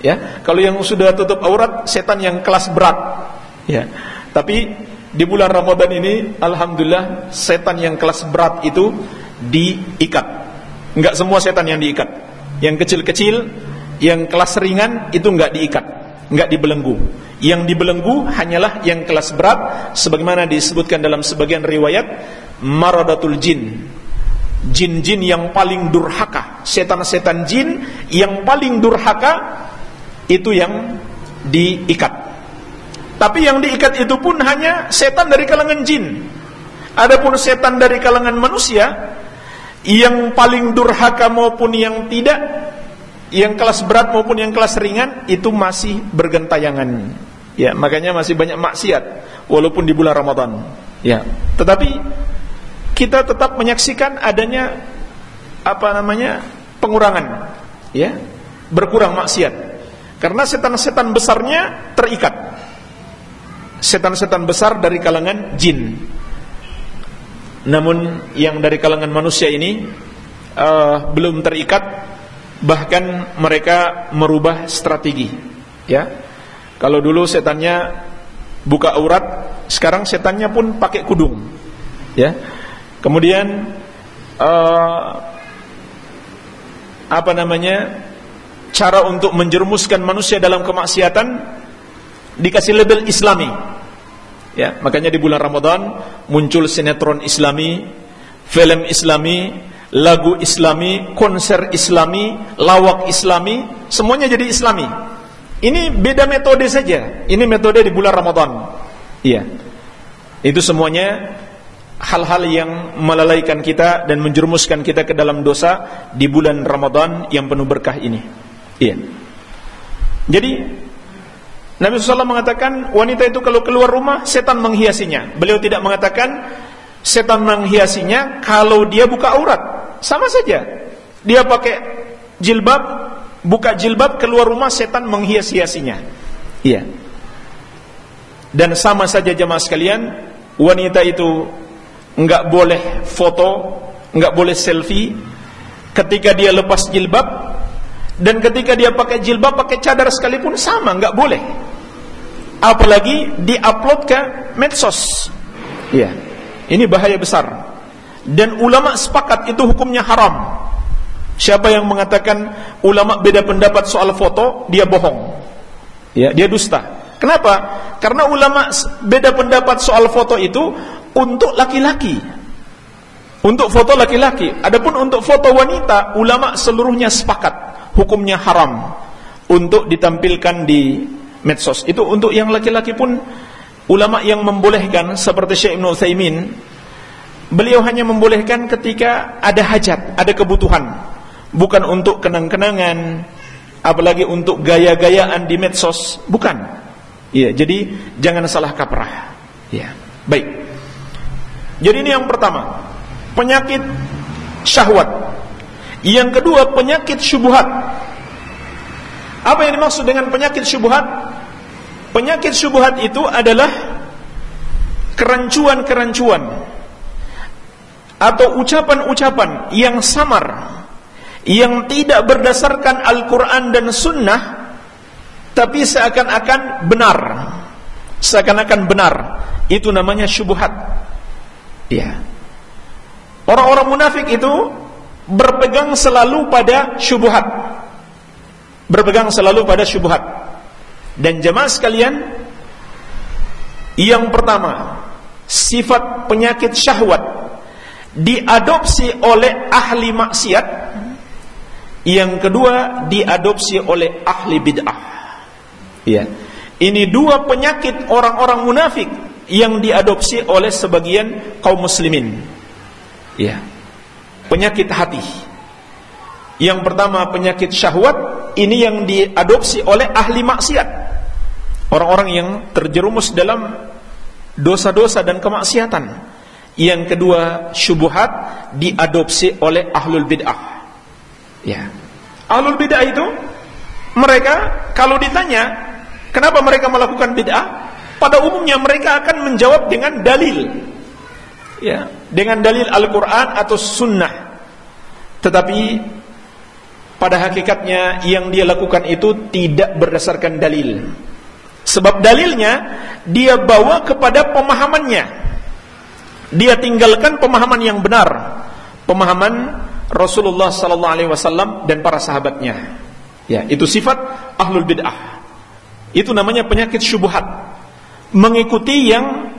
Ya, kalau yang sudah tutup aurat setan yang kelas berat. Ya. Tapi di bulan Ramadan ini alhamdulillah setan yang kelas berat itu diikat. Enggak semua setan yang diikat. Yang kecil-kecil, yang kelas ringan itu enggak diikat, enggak dibelenggu. Yang dibelenggu hanyalah yang kelas berat sebagaimana disebutkan dalam sebagian riwayat maradatul jin. Jin-jin yang paling durhaka, setan-setan jin yang paling durhaka itu yang diikat. Tapi yang diikat itu pun hanya setan dari kalangan jin. Adapun setan dari kalangan manusia yang paling durhaka maupun yang tidak, yang kelas berat maupun yang kelas ringan itu masih bergentayangan. Ya, makanya masih banyak maksiat walaupun di bulan Ramadan. Ya, tetapi kita tetap menyaksikan adanya apa namanya? pengurangan. Ya, berkurang maksiat. Karena setan-setan besarnya terikat setan-setan besar dari kalangan jin. Namun yang dari kalangan manusia ini uh, belum terikat, bahkan mereka merubah strategi. Ya, kalau dulu setannya buka aurat, sekarang setannya pun pakai kudung. Ya, kemudian uh, apa namanya? Cara untuk menjerumuskan manusia dalam kemaksiatan dikasih label Islami. Ya, makanya di bulan Ramadan muncul sinetron Islami, film Islami, lagu Islami, konser Islami, lawak Islami, semuanya jadi Islami. Ini beda metode saja. Ini metode di bulan Ramadan. Iya. Itu semuanya hal-hal yang melalaikan kita dan menjerumuskan kita ke dalam dosa di bulan Ramadan yang penuh berkah ini. Iya. Jadi Nabi SAW mengatakan wanita itu kalau keluar rumah setan menghiasinya. Beliau tidak mengatakan setan menghiasinya kalau dia buka aurat. Sama saja. Dia pakai jilbab, buka jilbab keluar rumah setan menghias-hiasinya. Iya. Dan sama saja jemaah sekalian, wanita itu enggak boleh foto, enggak boleh selfie ketika dia lepas jilbab dan ketika dia pakai jilbab, pakai cadar sekalipun sama, enggak boleh. apalagi diupload ke medsos. Iya. Ini bahaya besar. Dan ulama sepakat itu hukumnya haram. Siapa yang mengatakan ulama beda pendapat soal foto, dia bohong. Ya, dia dusta. Kenapa? Karena ulama beda pendapat soal foto itu untuk laki-laki. Untuk foto laki-laki. Adapun untuk foto wanita, ulama seluruhnya sepakat hukumnya haram untuk ditampilkan di medsos. Itu untuk yang laki-laki pun ulama yang membolehkan seperti Syekh Ibnu Utsaimin beliau hanya membolehkan ketika ada hajat, ada kebutuhan, bukan untuk kenang-kenangan, apalagi untuk gaya-gayaan di medsos, bukan. Iya, jadi jangan salah kaprah. Ya, baik. Jadi ini yang pertama penyakit syahwat. Yang kedua penyakit syubhat. Apa yang dimaksud dengan penyakit syubhat? Penyakit syubhat itu adalah kerancuan-kerancuan atau ucapan-ucapan yang samar yang tidak berdasarkan Al-Quran dan Sunnah tapi seakan-akan benar seakan-akan benar itu namanya syubhat ya Orang-orang munafik itu berpegang selalu pada syubhat. Berpegang selalu pada syubhat. Dan jemaah sekalian, yang pertama, sifat penyakit syahwat diadopsi oleh ahli maksiat. Yang kedua, diadopsi oleh ahli bid'ah. Ya. Ini dua penyakit orang-orang munafik yang diadopsi oleh sebagian kaum muslimin. Ya. Penyakit hati. Yang pertama penyakit syahwat ini yang diadopsi oleh ahli maksiat. Orang-orang yang terjerumus dalam dosa-dosa dan kemaksiatan. Yang kedua syubhat diadopsi oleh ahlul bid'ah. Ya. Ahlul bid'ah itu mereka kalau ditanya kenapa mereka melakukan bid'ah, pada umumnya mereka akan menjawab dengan dalil ya dengan dalil Al-Qur'an atau sunnah tetapi pada hakikatnya yang dia lakukan itu tidak berdasarkan dalil sebab dalilnya dia bawa kepada pemahamannya dia tinggalkan pemahaman yang benar pemahaman Rasulullah sallallahu alaihi wasallam dan para sahabatnya ya itu sifat ahlul bid'ah itu namanya penyakit syubhat mengikuti yang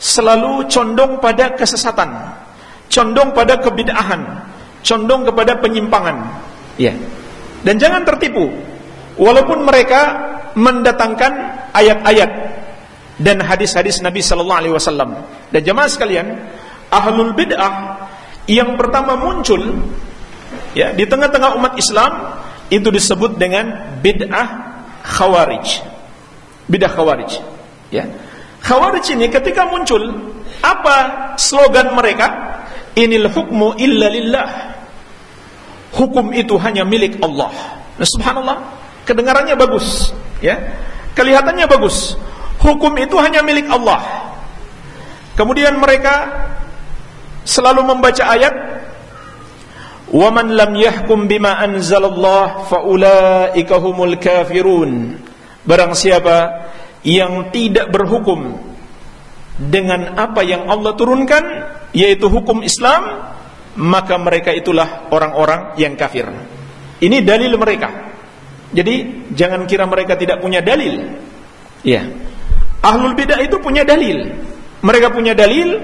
selalu condong pada kesesatan, condong pada kebid'ahan, condong kepada penyimpangan. Ya. Dan jangan tertipu. Walaupun mereka mendatangkan ayat-ayat dan hadis-hadis Nabi sallallahu alaihi wasallam. Dan jemaah sekalian, ahlul bid'ah yang pertama muncul ya di tengah-tengah umat Islam itu disebut dengan bid'ah khawarij. Bid'ah khawarij. Ya. Khawarij ini ketika muncul apa slogan mereka? Inil hukmu illa lillah. Hukum itu hanya milik Allah. Nah, subhanallah, kedengarannya bagus, ya. Kelihatannya bagus. Hukum itu hanya milik Allah. Kemudian mereka selalu membaca ayat "Waman lam yahkum bima anzalallah faulaika humul kafirun." Barang siapa yang tidak berhukum dengan apa yang Allah turunkan yaitu hukum Islam maka mereka itulah orang-orang yang kafir ini dalil mereka jadi jangan kira mereka tidak punya dalil ya ahlul bidah itu punya dalil mereka punya dalil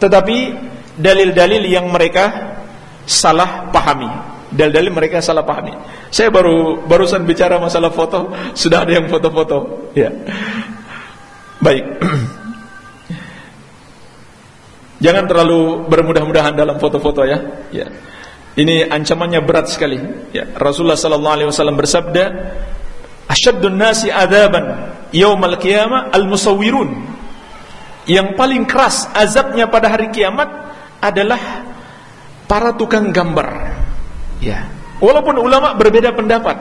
tetapi dalil-dalil yang mereka salah pahami dalil-dalil mereka salah pahami saya baru barusan bicara masalah foto, sudah ada yang foto-foto. Ya. Baik. Jangan terlalu bermudah-mudahan dalam foto-foto ya. Ya. Ini ancamannya berat sekali. Ya. Rasulullah sallallahu alaihi wasallam bersabda, "Asyaddun nasi adzaban yaumal qiyamah al-musawwirun." Yang paling keras azabnya pada hari kiamat adalah para tukang gambar. Ya Walaupun ulama berbeda pendapat.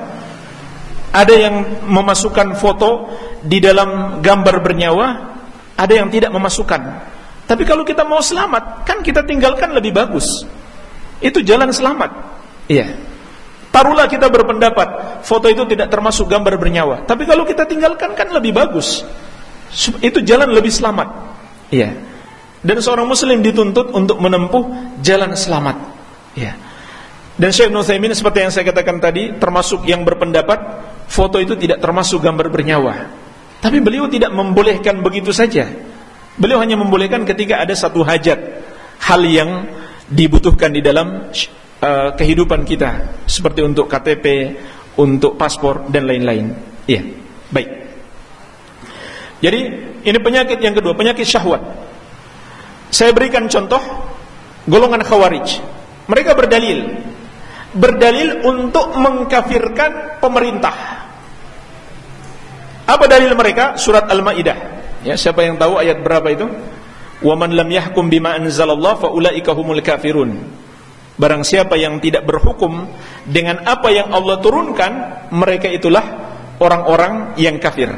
Ada yang memasukkan foto di dalam gambar bernyawa, ada yang tidak memasukkan. Tapi kalau kita mau selamat, kan kita tinggalkan lebih bagus. Itu jalan selamat. Iya. Taruhlah kita berpendapat foto itu tidak termasuk gambar bernyawa. Tapi kalau kita tinggalkan kan lebih bagus. Itu jalan lebih selamat. Iya. Dan seorang muslim dituntut untuk menempuh jalan selamat. Iya. Dan Syekh Nuthaimin seperti yang saya katakan tadi termasuk yang berpendapat foto itu tidak termasuk gambar bernyawa. Tapi beliau tidak membolehkan begitu saja. Beliau hanya membolehkan ketika ada satu hajat, hal yang dibutuhkan di dalam uh, kehidupan kita, seperti untuk KTP, untuk paspor dan lain-lain. Iya, baik. Jadi ini penyakit yang kedua, penyakit syahwat. Saya berikan contoh golongan khawarij. Mereka berdalil, berdalil untuk mengkafirkan pemerintah. Apa dalil mereka? Surat Al-Maidah. Ya, siapa yang tahu ayat berapa itu? Wa man lam yahkum bima anzalallah fa ulaika humul kafirun. Barang siapa yang tidak berhukum dengan apa yang Allah turunkan, mereka itulah orang-orang yang kafir.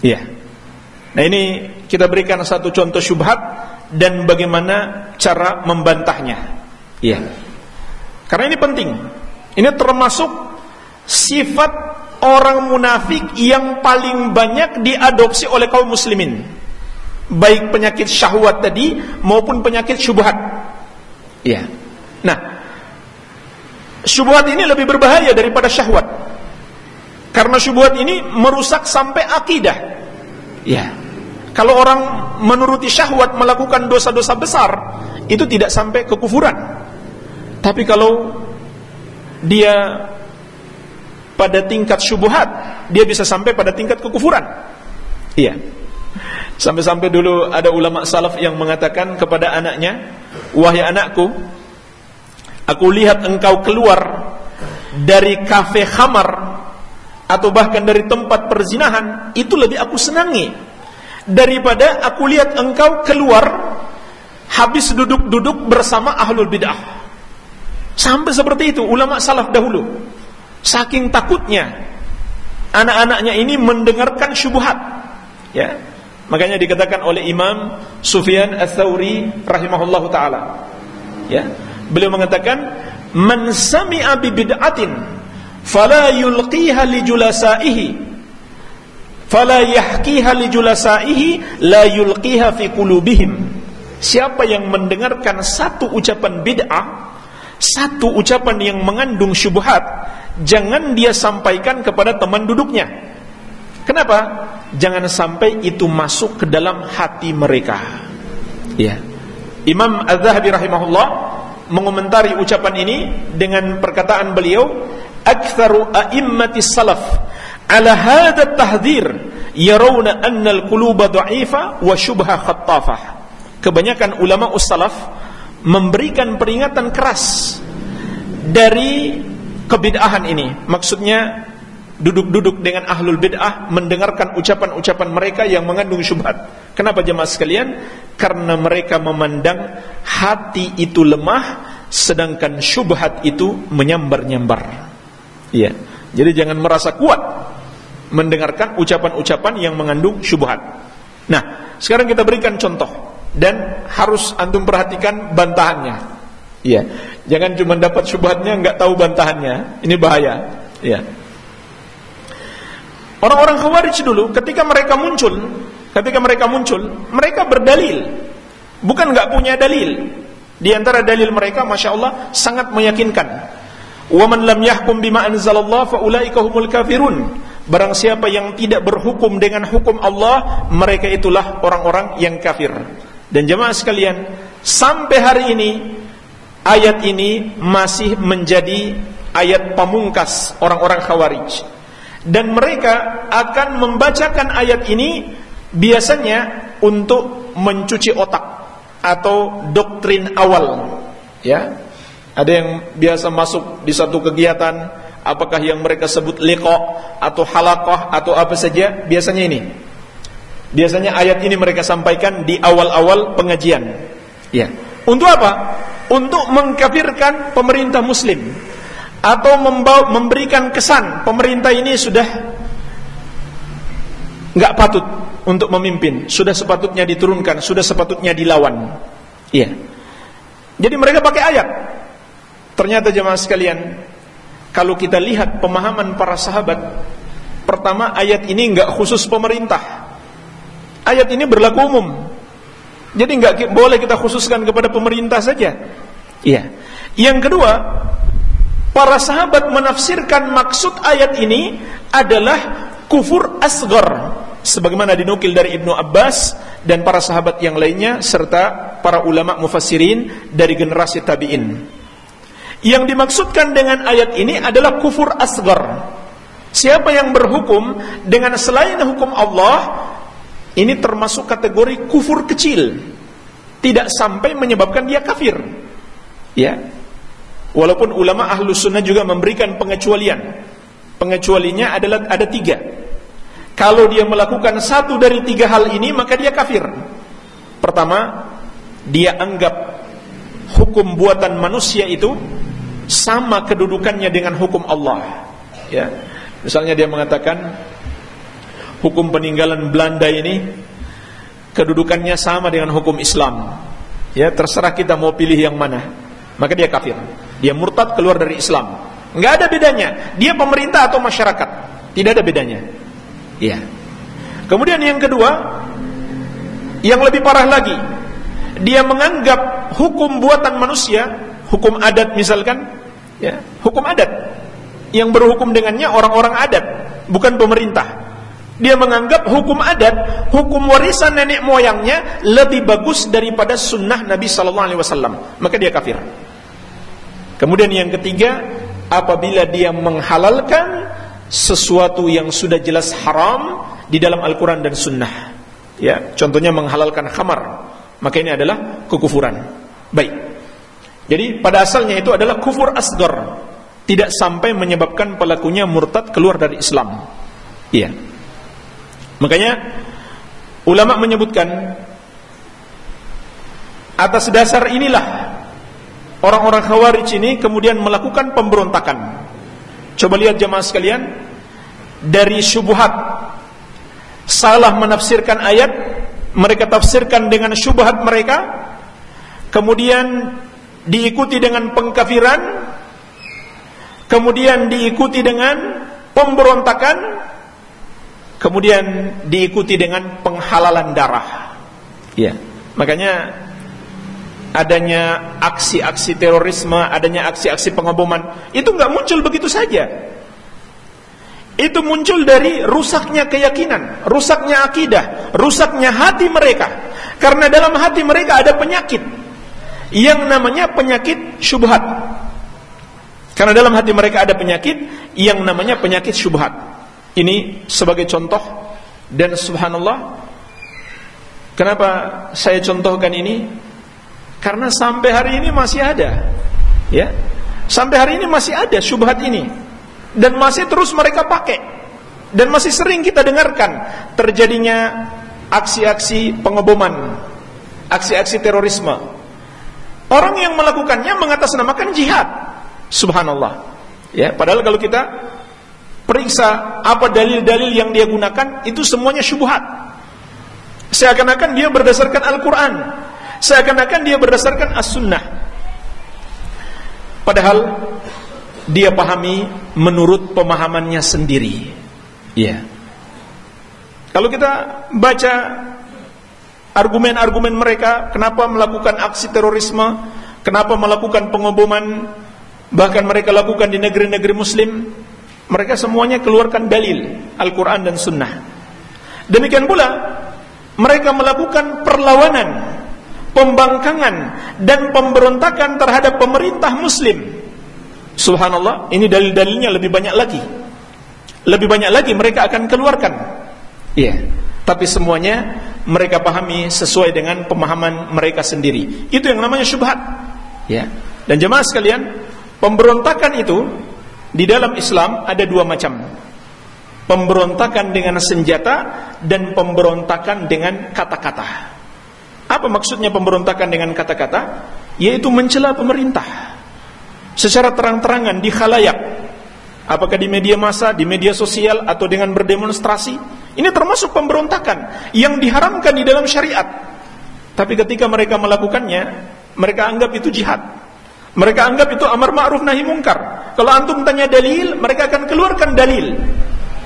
Iya. Nah ini kita berikan satu contoh syubhat dan bagaimana cara membantahnya. Iya. Karena ini penting. Ini termasuk sifat orang munafik yang paling banyak diadopsi oleh kaum muslimin. Baik penyakit syahwat tadi maupun penyakit syubhat. Iya. Nah, syubhat ini lebih berbahaya daripada syahwat. Karena syubhat ini merusak sampai akidah. Ya. Kalau orang menuruti syahwat melakukan dosa-dosa besar, itu tidak sampai kekufuran. Tapi kalau dia pada tingkat syubhat, dia bisa sampai pada tingkat kekufuran. Iya. Sampai-sampai dulu ada ulama salaf yang mengatakan kepada anaknya, "Wahai anakku, Aku lihat engkau keluar dari kafe khamar atau bahkan dari tempat perzinahan, itu lebih aku senangi daripada aku lihat engkau keluar habis duduk-duduk bersama ahlul bid'ah. Sampai seperti itu ulama salaf dahulu. Saking takutnya anak-anaknya ini mendengarkan syubhat. Ya. Makanya dikatakan oleh Imam Sufyan Ats-Tsauri rahimahullahu taala. Ya Beliau mengatakan, "Man sami'a bi bid'atin fala yulqiha li julasaihi fala yahkiha li julasaihi la yulqiha fi qulubihim." Siapa yang mendengarkan satu ucapan bid'ah, satu ucapan yang mengandung syubhat, jangan dia sampaikan kepada teman duduknya. Kenapa? Jangan sampai itu masuk ke dalam hati mereka. Ya. Imam Az-Zahabi rahimahullah mengomentari ucapan ini dengan perkataan beliau aktsaru a'immati salaf ala hadha tahdhir yarawna anna al-quluba dha'ifa wa syubha khattafah kebanyakan ulama ussalaf memberikan peringatan keras dari kebid'ahan ini maksudnya duduk-duduk dengan ahlul bid'ah mendengarkan ucapan-ucapan mereka yang mengandung syubhat kenapa jemaah sekalian karena mereka memandang hati itu lemah sedangkan syubhat itu menyambar-nyambar. Iya. Jadi jangan merasa kuat mendengarkan ucapan-ucapan yang mengandung syubhat. Nah, sekarang kita berikan contoh dan harus antum perhatikan bantahannya. Iya. Jangan cuma dapat syubhatnya nggak tahu bantahannya. Ini bahaya. Iya. Orang-orang Khawarij dulu ketika mereka muncul ketika mereka muncul, mereka berdalil. Bukan nggak punya dalil. Di antara dalil mereka, masya Allah, sangat meyakinkan. Waman lam yahkum bima anzalallah faulaika humul kafirun. Barang siapa yang tidak berhukum dengan hukum Allah, mereka itulah orang-orang yang kafir. Dan jemaah sekalian, sampai hari ini ayat ini masih menjadi ayat pamungkas orang-orang Khawarij. Dan mereka akan membacakan ayat ini biasanya untuk mencuci otak atau doktrin awal ya. Ada yang biasa masuk di satu kegiatan apakah yang mereka sebut liqa atau halakoh atau apa saja biasanya ini. Biasanya ayat ini mereka sampaikan di awal-awal pengajian ya. Untuk apa? Untuk mengkafirkan pemerintah muslim atau membawa, memberikan kesan pemerintah ini sudah nggak patut untuk memimpin, sudah sepatutnya diturunkan, sudah sepatutnya dilawan. Iya. Jadi mereka pakai ayat. Ternyata jemaah sekalian, kalau kita lihat pemahaman para sahabat, pertama ayat ini enggak khusus pemerintah. ayat ini berlaku umum. Jadi nggak boleh kita khususkan kepada pemerintah saja. Iya. Yang kedua, para sahabat menafsirkan maksud ayat ini adalah kufur asgar sebagaimana dinukil dari Ibnu Abbas dan para sahabat yang lainnya serta para ulama mufassirin dari generasi tabi'in. Yang dimaksudkan dengan ayat ini adalah kufur asgar. Siapa yang berhukum dengan selain hukum Allah ini termasuk kategori kufur kecil. Tidak sampai menyebabkan dia kafir. Ya. Walaupun ulama ahlu sunnah juga memberikan pengecualian. Pengecualinya adalah ada tiga kalau dia melakukan satu dari tiga hal ini maka dia kafir. Pertama, dia anggap hukum buatan manusia itu sama kedudukannya dengan hukum Allah. Ya. Misalnya dia mengatakan hukum peninggalan Belanda ini kedudukannya sama dengan hukum Islam. Ya, terserah kita mau pilih yang mana. Maka dia kafir. Dia murtad keluar dari Islam. Enggak ada bedanya. Dia pemerintah atau masyarakat. Tidak ada bedanya. Iya. Kemudian yang kedua, yang lebih parah lagi, dia menganggap hukum buatan manusia, hukum adat misalkan, ya, hukum adat yang berhukum dengannya orang-orang adat, bukan pemerintah. Dia menganggap hukum adat, hukum warisan nenek moyangnya lebih bagus daripada sunnah Nabi Sallallahu Alaihi Wasallam. Maka dia kafir. Kemudian yang ketiga, apabila dia menghalalkan sesuatu yang sudah jelas haram di dalam Al-Quran dan Sunnah. Ya, contohnya menghalalkan khamar, maka ini adalah kekufuran. Baik. Jadi pada asalnya itu adalah kufur asgar, tidak sampai menyebabkan pelakunya murtad keluar dari Islam. Iya. Makanya ulama menyebutkan atas dasar inilah orang-orang Khawarij ini kemudian melakukan pemberontakan Coba lihat jemaah sekalian dari syubhat salah menafsirkan ayat, mereka tafsirkan dengan syubhat mereka, kemudian diikuti dengan pengkafiran, kemudian diikuti dengan pemberontakan, kemudian diikuti dengan penghalalan darah. Ya, makanya adanya aksi-aksi terorisme, adanya aksi-aksi pengeboman, itu nggak muncul begitu saja. Itu muncul dari rusaknya keyakinan, rusaknya akidah, rusaknya hati mereka. Karena dalam hati mereka ada penyakit yang namanya penyakit syubhat. Karena dalam hati mereka ada penyakit yang namanya penyakit syubhat. Ini sebagai contoh dan subhanallah Kenapa saya contohkan ini? Karena sampai hari ini masih ada. Ya. Sampai hari ini masih ada syubhat ini. Dan masih terus mereka pakai. Dan masih sering kita dengarkan terjadinya aksi-aksi pengeboman, aksi-aksi terorisme. Orang yang melakukannya mengatasnamakan jihad. Subhanallah. Ya, padahal kalau kita periksa apa dalil-dalil yang dia gunakan itu semuanya syubhat. Seakan-akan dia berdasarkan Al-Qur'an, Seakan-akan dia berdasarkan as-sunnah. Padahal dia pahami menurut pemahamannya sendiri. Ya. Kalau kita baca argumen-argumen mereka, kenapa melakukan aksi terorisme, kenapa melakukan pengeboman, bahkan mereka lakukan di negeri-negeri muslim, mereka semuanya keluarkan dalil Al-Quran dan Sunnah. Demikian pula, mereka melakukan perlawanan pembangkangan dan pemberontakan terhadap pemerintah muslim. Subhanallah, ini dalil-dalilnya lebih banyak lagi. Lebih banyak lagi mereka akan keluarkan. Iya. Yeah. Tapi semuanya mereka pahami sesuai dengan pemahaman mereka sendiri. Itu yang namanya syubhat. Ya. Dan jemaah sekalian, pemberontakan itu di dalam Islam ada dua macam. Pemberontakan dengan senjata dan pemberontakan dengan kata-kata. Apa maksudnya pemberontakan dengan kata-kata? Yaitu mencela pemerintah secara terang-terangan di khalayak. Apakah di media massa, di media sosial atau dengan berdemonstrasi? Ini termasuk pemberontakan yang diharamkan di dalam syariat. Tapi ketika mereka melakukannya, mereka anggap itu jihad. Mereka anggap itu amar ma'ruf nahi mungkar. Kalau antum tanya dalil, mereka akan keluarkan dalil.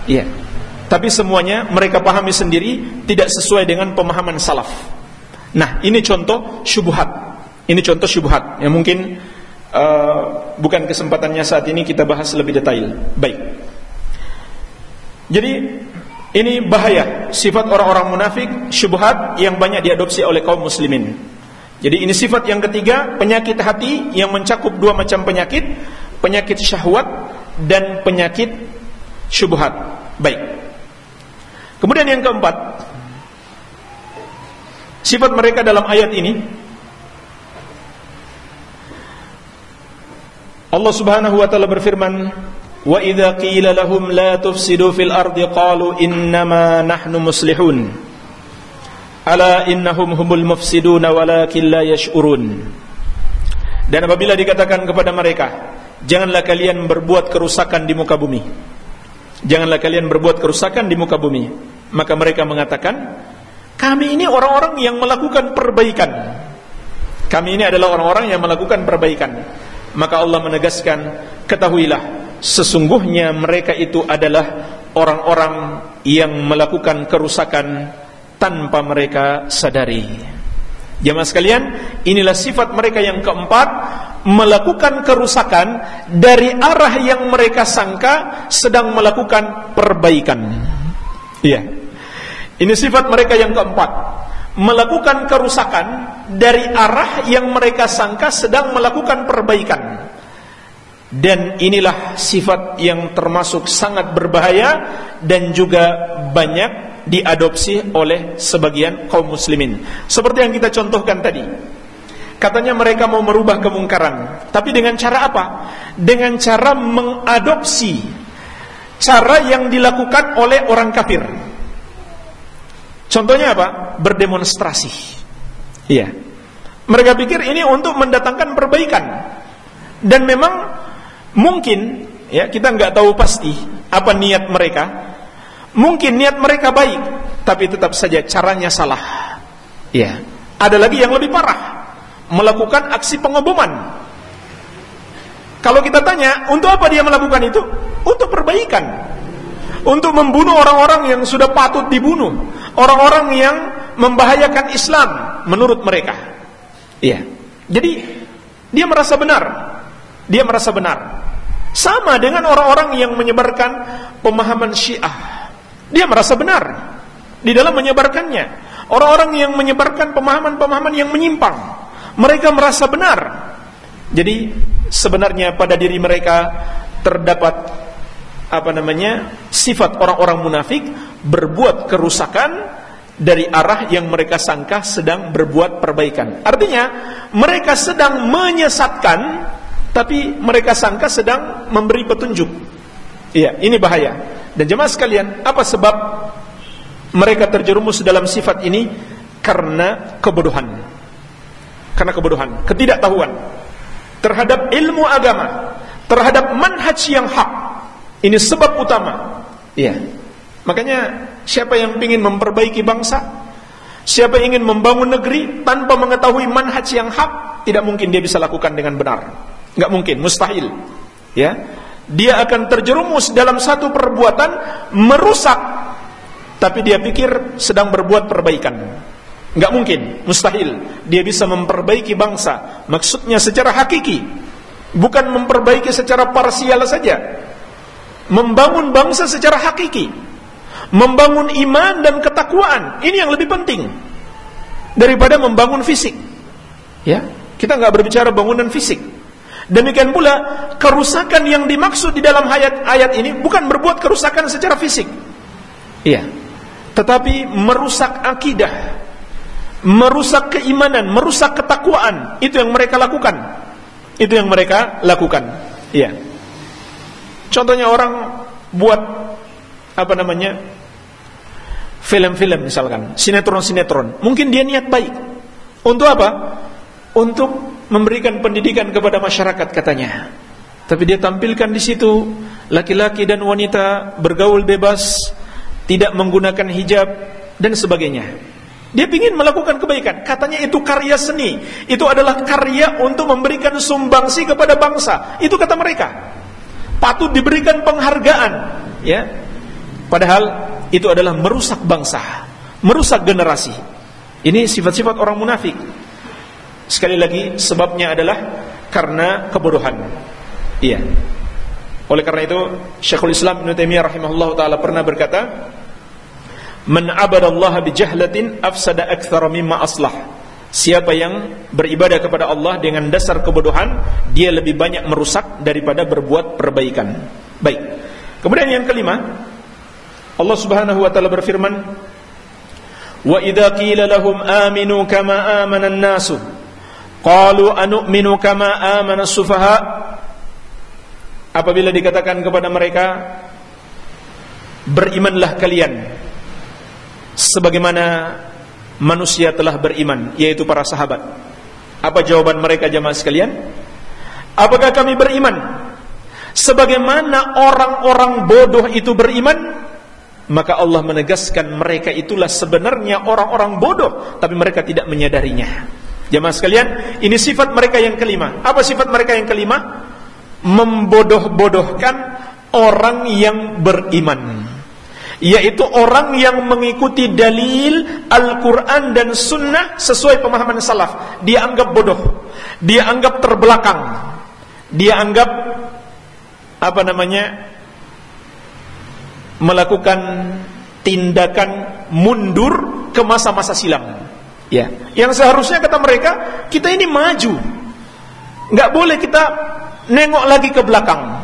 Iya. Tapi semuanya mereka pahami sendiri tidak sesuai dengan pemahaman salaf. Nah, ini contoh syubhat. Ini contoh syubhat yang mungkin uh, bukan kesempatannya saat ini kita bahas lebih detail. Baik. Jadi ini bahaya sifat orang-orang munafik syubhat yang banyak diadopsi oleh kaum muslimin. Jadi ini sifat yang ketiga, penyakit hati yang mencakup dua macam penyakit, penyakit syahwat dan penyakit syubhat. Baik. Kemudian yang keempat, sifat mereka dalam ayat ini Allah Subhanahu wa taala berfirman, "Wa idza qila lahum la tufsidu fil ardi qalu innama nahnu muslihun." Ala innahum humul mufsidun walakin la yash'urun. Dan apabila dikatakan kepada mereka, janganlah kalian berbuat kerusakan di muka bumi. Janganlah kalian berbuat kerusakan di muka bumi. Maka mereka mengatakan, kami ini orang-orang yang melakukan perbaikan. Kami ini adalah orang-orang yang melakukan perbaikan. Maka Allah menegaskan, ketahuilah, sesungguhnya mereka itu adalah orang-orang yang melakukan kerusakan tanpa mereka sadari. Jamaah sekalian, inilah sifat mereka yang keempat, melakukan kerusakan dari arah yang mereka sangka sedang melakukan perbaikan. Iya. Ini sifat mereka yang keempat, melakukan kerusakan dari arah yang mereka sangka sedang melakukan perbaikan. Dan inilah sifat yang termasuk sangat berbahaya dan juga banyak diadopsi oleh sebagian kaum muslimin. Seperti yang kita contohkan tadi. Katanya mereka mau merubah kemungkaran, tapi dengan cara apa? Dengan cara mengadopsi cara yang dilakukan oleh orang kafir. Contohnya apa? Berdemonstrasi. Iya. Mereka pikir ini untuk mendatangkan perbaikan. Dan memang mungkin ya kita nggak tahu pasti apa niat mereka Mungkin niat mereka baik, tapi tetap saja caranya salah. Ya. Ada lagi yang lebih parah, melakukan aksi pengoboman. Kalau kita tanya, untuk apa dia melakukan itu? Untuk perbaikan. Untuk membunuh orang-orang yang sudah patut dibunuh. Orang-orang yang membahayakan Islam menurut mereka. Iya. Jadi dia merasa benar. Dia merasa benar. Sama dengan orang-orang yang menyebarkan pemahaman Syiah dia merasa benar di dalam menyebarkannya. Orang-orang yang menyebarkan pemahaman-pemahaman yang menyimpang, mereka merasa benar. Jadi sebenarnya pada diri mereka terdapat apa namanya? sifat orang-orang munafik berbuat kerusakan dari arah yang mereka sangka sedang berbuat perbaikan. Artinya, mereka sedang menyesatkan tapi mereka sangka sedang memberi petunjuk. Iya, ini bahaya. Dan jemaah sekalian, apa sebab mereka terjerumus dalam sifat ini? Karena kebodohan. Karena kebodohan, ketidaktahuan terhadap ilmu agama, terhadap manhaj yang hak. Ini sebab utama. Iya. Makanya siapa yang ingin memperbaiki bangsa, siapa yang ingin membangun negeri tanpa mengetahui manhaj yang hak, tidak mungkin dia bisa lakukan dengan benar. Enggak mungkin, mustahil. Ya dia akan terjerumus dalam satu perbuatan merusak tapi dia pikir sedang berbuat perbaikan nggak mungkin mustahil dia bisa memperbaiki bangsa maksudnya secara hakiki bukan memperbaiki secara parsial saja membangun bangsa secara hakiki membangun iman dan ketakwaan ini yang lebih penting daripada membangun fisik ya kita nggak berbicara bangunan fisik Demikian pula kerusakan yang dimaksud di dalam ayat-ayat ini bukan berbuat kerusakan secara fisik. Iya. Tetapi merusak akidah, merusak keimanan, merusak ketakwaan, itu yang mereka lakukan. Itu yang mereka lakukan. Iya. Contohnya orang buat apa namanya? film-film misalkan, sinetron-sinetron. Mungkin dia niat baik. Untuk apa? Untuk memberikan pendidikan kepada masyarakat katanya. Tapi dia tampilkan di situ laki-laki dan wanita bergaul bebas, tidak menggunakan hijab dan sebagainya. Dia ingin melakukan kebaikan. Katanya itu karya seni. Itu adalah karya untuk memberikan sumbangsi kepada bangsa. Itu kata mereka. Patut diberikan penghargaan, ya. Padahal itu adalah merusak bangsa, merusak generasi. Ini sifat-sifat orang munafik. Sekali lagi sebabnya adalah karena kebodohan. Iya. Oleh karena itu Syekhul Islam Ibnu Taimiyah rahimahullah taala pernah berkata, "Man abadallaha bijahlatin afsada aktsara mimma aslah." Siapa yang beribadah kepada Allah dengan dasar kebodohan, dia lebih banyak merusak daripada berbuat perbaikan. Baik. Kemudian yang kelima, Allah Subhanahu wa taala berfirman, "Wa idza qila lahum aminu kama amana an-nasu, qalu anu'minu kama amana as-sufaha." Apabila dikatakan kepada mereka, "Berimanlah kalian sebagaimana manusia telah beriman yaitu para sahabat. Apa jawaban mereka jemaah sekalian? Apakah kami beriman sebagaimana orang-orang bodoh itu beriman? Maka Allah menegaskan mereka itulah sebenarnya orang-orang bodoh tapi mereka tidak menyadarinya. Jemaah sekalian, ini sifat mereka yang kelima. Apa sifat mereka yang kelima? Membodoh-bodohkan orang yang beriman yaitu orang yang mengikuti dalil Al-Quran dan Sunnah sesuai pemahaman salaf. Dia anggap bodoh, dia anggap terbelakang, dia anggap apa namanya melakukan tindakan mundur ke masa-masa silam. Ya, yang seharusnya kata mereka kita ini maju, nggak boleh kita nengok lagi ke belakang.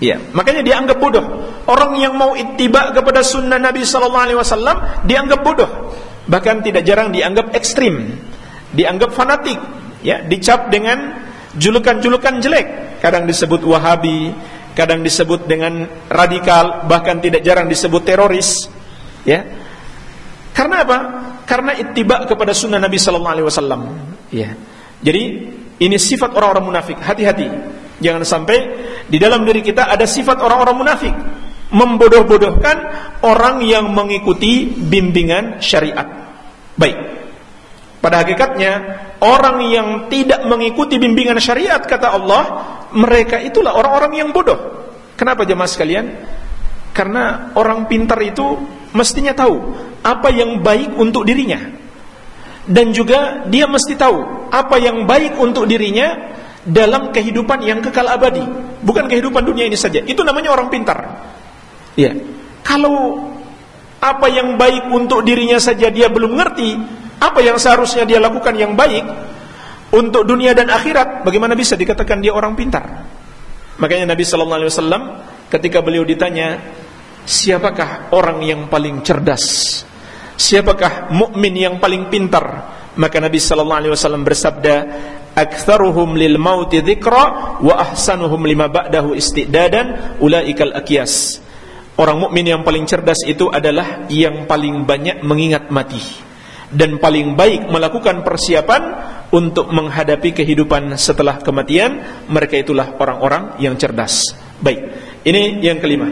Ya, makanya dianggap bodoh. Orang yang mau ittiba kepada sunnah Nabi sallallahu alaihi wasallam dianggap bodoh. Bahkan tidak jarang dianggap ekstrim, dianggap fanatik, ya, dicap dengan julukan-julukan jelek. Kadang disebut Wahabi, kadang disebut dengan radikal, bahkan tidak jarang disebut teroris. Ya. Karena apa? Karena ittiba kepada sunnah Nabi sallallahu alaihi wasallam. Ya. Jadi ini sifat orang-orang munafik. Hati-hati. Jangan sampai di dalam diri kita ada sifat orang-orang munafik membodoh-bodohkan orang yang mengikuti bimbingan syariat. Baik. Pada hakikatnya orang yang tidak mengikuti bimbingan syariat kata Allah, mereka itulah orang-orang yang bodoh. Kenapa jemaah sekalian? Karena orang pintar itu mestinya tahu apa yang baik untuk dirinya. Dan juga dia mesti tahu apa yang baik untuk dirinya dalam kehidupan yang kekal abadi, bukan kehidupan dunia ini saja. Itu namanya orang pintar. Ya. Kalau apa yang baik untuk dirinya saja dia belum ngerti, apa yang seharusnya dia lakukan yang baik untuk dunia dan akhirat, bagaimana bisa dikatakan dia orang pintar? Makanya Nabi sallallahu alaihi wasallam ketika beliau ditanya, siapakah orang yang paling cerdas? Siapakah mukmin yang paling pintar? Maka Nabi sallallahu alaihi wasallam bersabda, aktsaruhum lil mauti dzikra wa ahsanuhum lima ba'dahu istidadan ulaikal akyas. Orang mukmin yang paling cerdas itu adalah yang paling banyak mengingat mati dan paling baik melakukan persiapan untuk menghadapi kehidupan setelah kematian. Mereka itulah orang-orang yang cerdas. Baik ini yang kelima.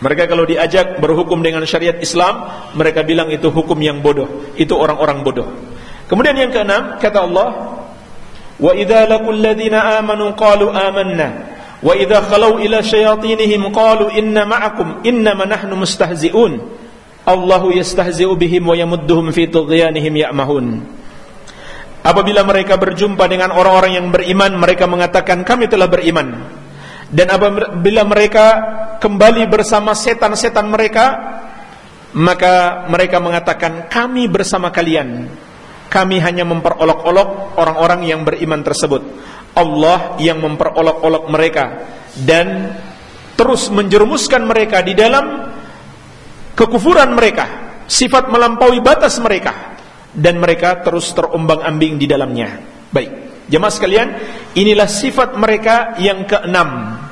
Mereka kalau diajak berhukum dengan syariat Islam mereka bilang itu hukum yang bodoh itu orang-orang bodoh. Kemudian yang keenam kata Allah وإذا لقوا الذين آمنوا قالوا آمنا وإذا خلوا إلى شياطينهم قالوا إن معكم إنما نحن مستهزئون الله يستهزئ بهم ويمدهم في طغيانهم يأمهون Apabila mereka berjumpa dengan orang-orang yang beriman Mereka mengatakan kami telah beriman Dan apabila mereka kembali bersama setan-setan mereka Maka mereka mengatakan kami bersama kalian kami hanya memperolok-olok orang-orang yang beriman tersebut. Allah yang memperolok-olok mereka dan terus menjerumuskan mereka di dalam kekufuran mereka, sifat melampaui batas mereka dan mereka terus terombang-ambing di dalamnya. Baik, jemaah sekalian, inilah sifat mereka yang keenam.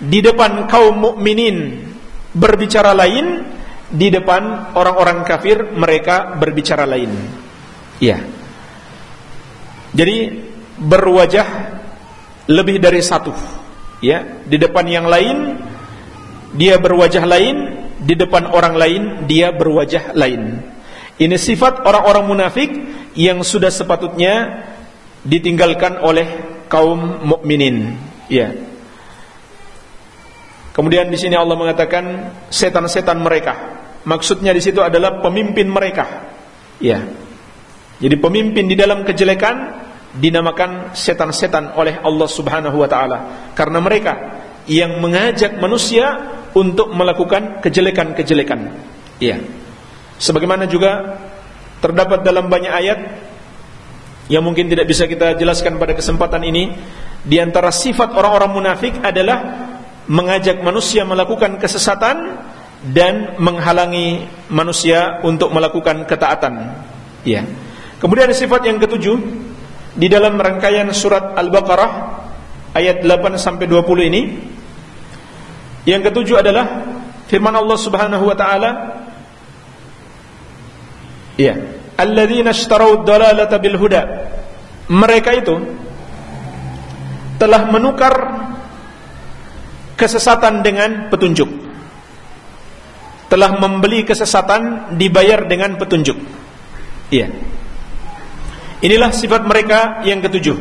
Di depan kaum mukminin berbicara lain, di depan orang-orang kafir mereka berbicara lain. Iya. Jadi berwajah lebih dari satu. Ya, di depan yang lain dia berwajah lain, di depan orang lain dia berwajah lain. Ini sifat orang-orang munafik yang sudah sepatutnya ditinggalkan oleh kaum mukminin. Ya. Kemudian di sini Allah mengatakan setan-setan mereka. Maksudnya di situ adalah pemimpin mereka. Ya. Jadi pemimpin di dalam kejelekan dinamakan setan-setan oleh Allah Subhanahu wa taala karena mereka yang mengajak manusia untuk melakukan kejelekan-kejelekan. Iya. Sebagaimana juga terdapat dalam banyak ayat yang mungkin tidak bisa kita jelaskan pada kesempatan ini di antara sifat orang-orang munafik adalah mengajak manusia melakukan kesesatan dan menghalangi manusia untuk melakukan ketaatan. Ya. Kemudian sifat yang ketujuh di dalam rangkaian surat Al-Baqarah ayat 8 sampai 20 ini yang ketujuh adalah firman Allah Subhanahu wa taala Ya, alladzina ishtarau ad-dalalata bil huda. Mereka itu telah menukar kesesatan dengan petunjuk. Telah membeli kesesatan dibayar dengan petunjuk. Iya. Inilah sifat mereka yang ketujuh.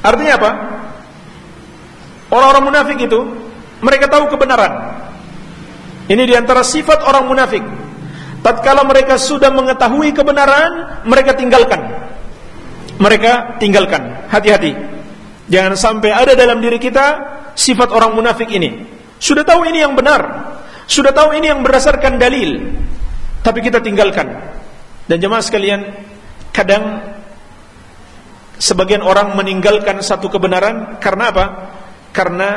Artinya apa? Orang-orang munafik itu mereka tahu kebenaran. Ini di antara sifat orang munafik. Tatkala mereka sudah mengetahui kebenaran, mereka tinggalkan. Mereka tinggalkan. Hati-hati. Jangan sampai ada dalam diri kita sifat orang munafik ini. Sudah tahu ini yang benar. Sudah tahu ini yang berdasarkan dalil. Tapi kita tinggalkan. Dan jemaah sekalian, kadang sebagian orang meninggalkan satu kebenaran karena apa? Karena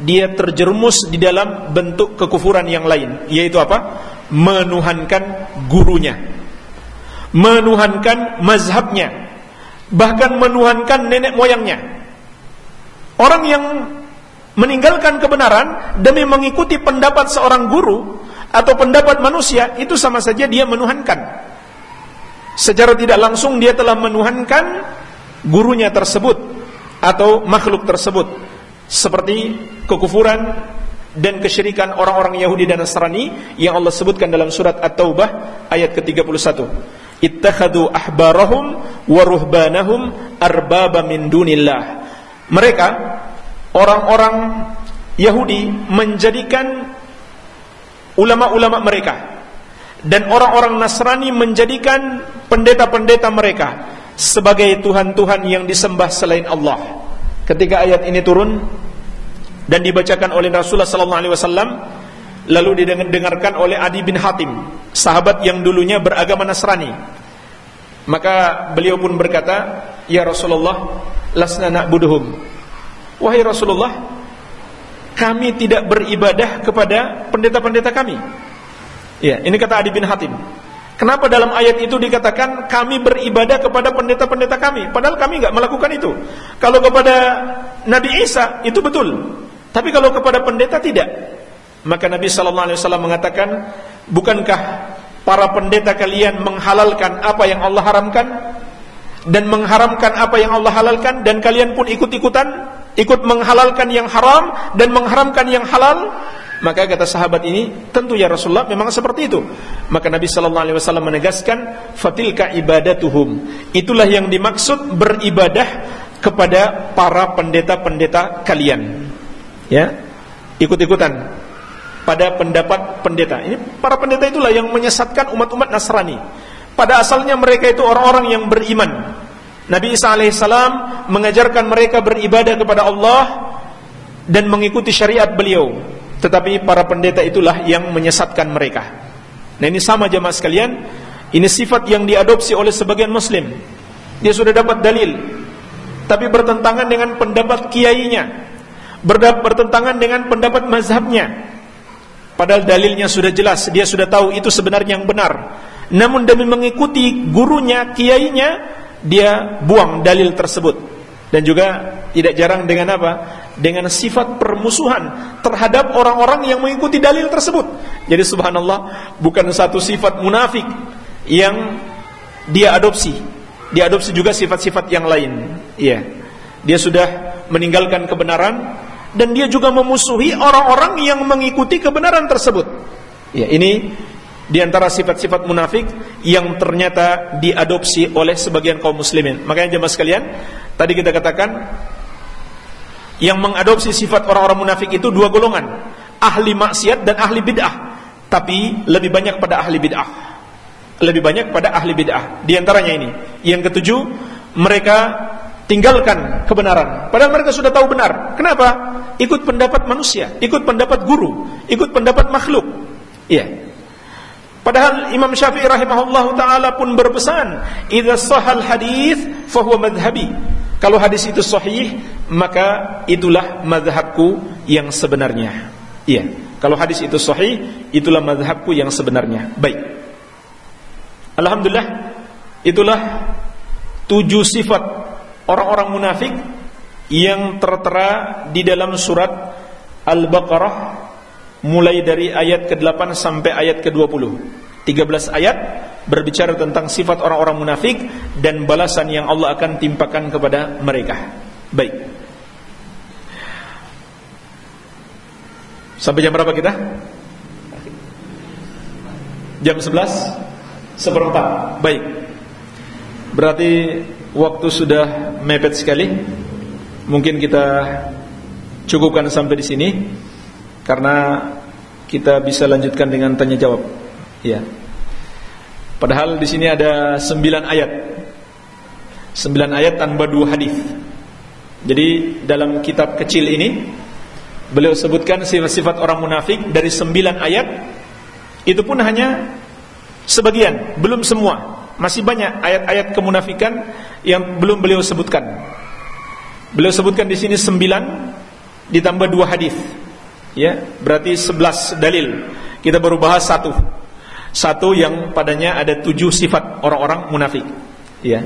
dia terjerumus di dalam bentuk kekufuran yang lain, yaitu apa? Menuhankan gurunya. Menuhankan mazhabnya. Bahkan menuhankan nenek moyangnya. Orang yang meninggalkan kebenaran demi mengikuti pendapat seorang guru atau pendapat manusia itu sama saja dia menuhankan. Secara tidak langsung dia telah menuhankan gurunya tersebut atau makhluk tersebut seperti kekufuran dan kesyirikan orang-orang Yahudi dan Nasrani yang Allah sebutkan dalam surat At-Taubah ayat ke-31. Ittakhadhu ahbarahum wa ruhbanahum arbaba min dunillah mereka orang-orang Yahudi menjadikan ulama-ulama mereka dan orang-orang Nasrani menjadikan pendeta-pendeta mereka sebagai tuhan-tuhan yang disembah selain Allah. Ketika ayat ini turun dan dibacakan oleh Rasulullah sallallahu alaihi wasallam lalu didengarkan oleh Adi bin Hatim, sahabat yang dulunya beragama Nasrani. Maka beliau pun berkata, "Ya Rasulullah, lasna na'buduhum. Wahai Rasulullah, kami tidak beribadah kepada pendeta-pendeta kami. Ya, ini kata Adi bin Hatim. Kenapa dalam ayat itu dikatakan kami beribadah kepada pendeta-pendeta kami, padahal kami nggak melakukan itu. Kalau kepada Nabi Isa itu betul, tapi kalau kepada pendeta tidak. Maka Nabi Shallallahu Alaihi Wasallam mengatakan, bukankah para pendeta kalian menghalalkan apa yang Allah haramkan? dan mengharamkan apa yang Allah halalkan dan kalian pun ikut-ikutan ikut menghalalkan yang haram dan mengharamkan yang halal maka kata sahabat ini tentu ya Rasulullah memang seperti itu. Maka Nabi sallallahu alaihi wasallam menegaskan fatilka ibadatuhum. Itulah yang dimaksud beribadah kepada para pendeta-pendeta kalian. Ya ikut-ikutan pada pendapat pendeta. Ini para pendeta itulah yang menyesatkan umat-umat Nasrani. Pada asalnya mereka itu orang-orang yang beriman. Nabi Isa alaihissalam mengajarkan mereka beribadah kepada Allah dan mengikuti syariat beliau. Tetapi para pendeta itulah yang menyesatkan mereka. Nah ini sama jemaah sekalian. Ini sifat yang diadopsi oleh sebagian muslim. Dia sudah dapat dalil. Tapi bertentangan dengan pendapat kiainya. Bertentangan dengan pendapat mazhabnya. Padahal dalilnya sudah jelas. Dia sudah tahu itu sebenarnya yang benar namun demi mengikuti gurunya, kiainya, dia buang dalil tersebut. Dan juga tidak jarang dengan apa? Dengan sifat permusuhan terhadap orang-orang yang mengikuti dalil tersebut. Jadi subhanallah, bukan satu sifat munafik yang dia adopsi. Dia adopsi juga sifat-sifat yang lain. Iya. Dia sudah meninggalkan kebenaran dan dia juga memusuhi orang-orang yang mengikuti kebenaran tersebut. Ya, ini di antara sifat-sifat munafik yang ternyata diadopsi oleh sebagian kaum muslimin. Makanya jemaah sekalian, tadi kita katakan yang mengadopsi sifat orang-orang munafik itu dua golongan. ahli maksiat dan ahli bid'ah, tapi lebih banyak pada ahli bid'ah. Lebih banyak pada ahli bid'ah. Di antaranya ini. Yang ketujuh, mereka tinggalkan kebenaran. Padahal mereka sudah tahu benar. Kenapa? Ikut pendapat manusia, ikut pendapat guru, ikut pendapat makhluk. Iya. Padahal Imam Syafi'i rahimahullah taala pun berpesan, "Idza sahal hadis fa huwa madhhabi." Kalau hadis itu sahih, maka itulah madhabku yang sebenarnya. Iya. Kalau hadis itu sahih, itulah madhabku yang sebenarnya. Baik. Alhamdulillah, itulah tujuh sifat orang-orang munafik yang tertera di dalam surat Al-Baqarah mulai dari ayat ke-8 sampai ayat ke-20. 13 ayat berbicara tentang sifat orang-orang munafik dan balasan yang Allah akan timpakan kepada mereka. Baik. Sampai jam berapa kita? Jam 11 seperempat. Baik. Berarti waktu sudah mepet sekali. Mungkin kita cukupkan sampai di sini karena kita bisa lanjutkan dengan tanya jawab. Ya. Padahal di sini ada sembilan ayat. Sembilan ayat tanpa dua hadis. Jadi dalam kitab kecil ini beliau sebutkan sifat-sifat orang munafik dari sembilan ayat. Itu pun hanya sebagian, belum semua. Masih banyak ayat-ayat kemunafikan yang belum beliau sebutkan. Beliau sebutkan di sini sembilan ditambah dua hadis ya berarti 11 dalil kita baru bahas satu satu yang padanya ada tujuh sifat orang-orang munafik. Ya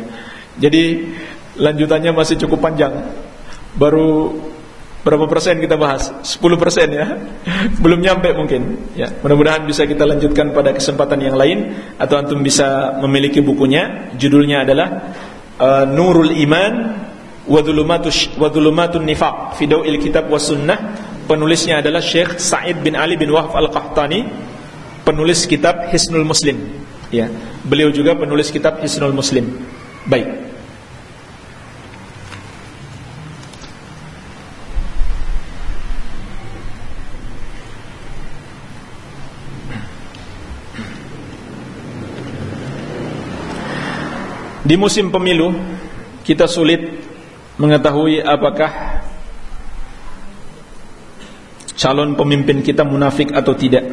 jadi lanjutannya masih cukup panjang. Baru berapa persen kita bahas? 10 persen ya. Belum nyampe mungkin ya. Mudah-mudahan bisa kita lanjutkan pada kesempatan yang lain atau antum bisa memiliki bukunya. Judulnya adalah uh, Nurul Iman wa Dhulumatun Nifaq fi Kitab was Sunnah. Penulisnya adalah Syekh Sa'id bin Ali bin Wahab Al-Qahtani Penulis kitab Hisnul Muslim. Ya. Beliau juga penulis kitab Hisnul Muslim. Baik. Di musim pemilu Kita sulit mengetahui apakah calon pemimpin kita munafik atau tidak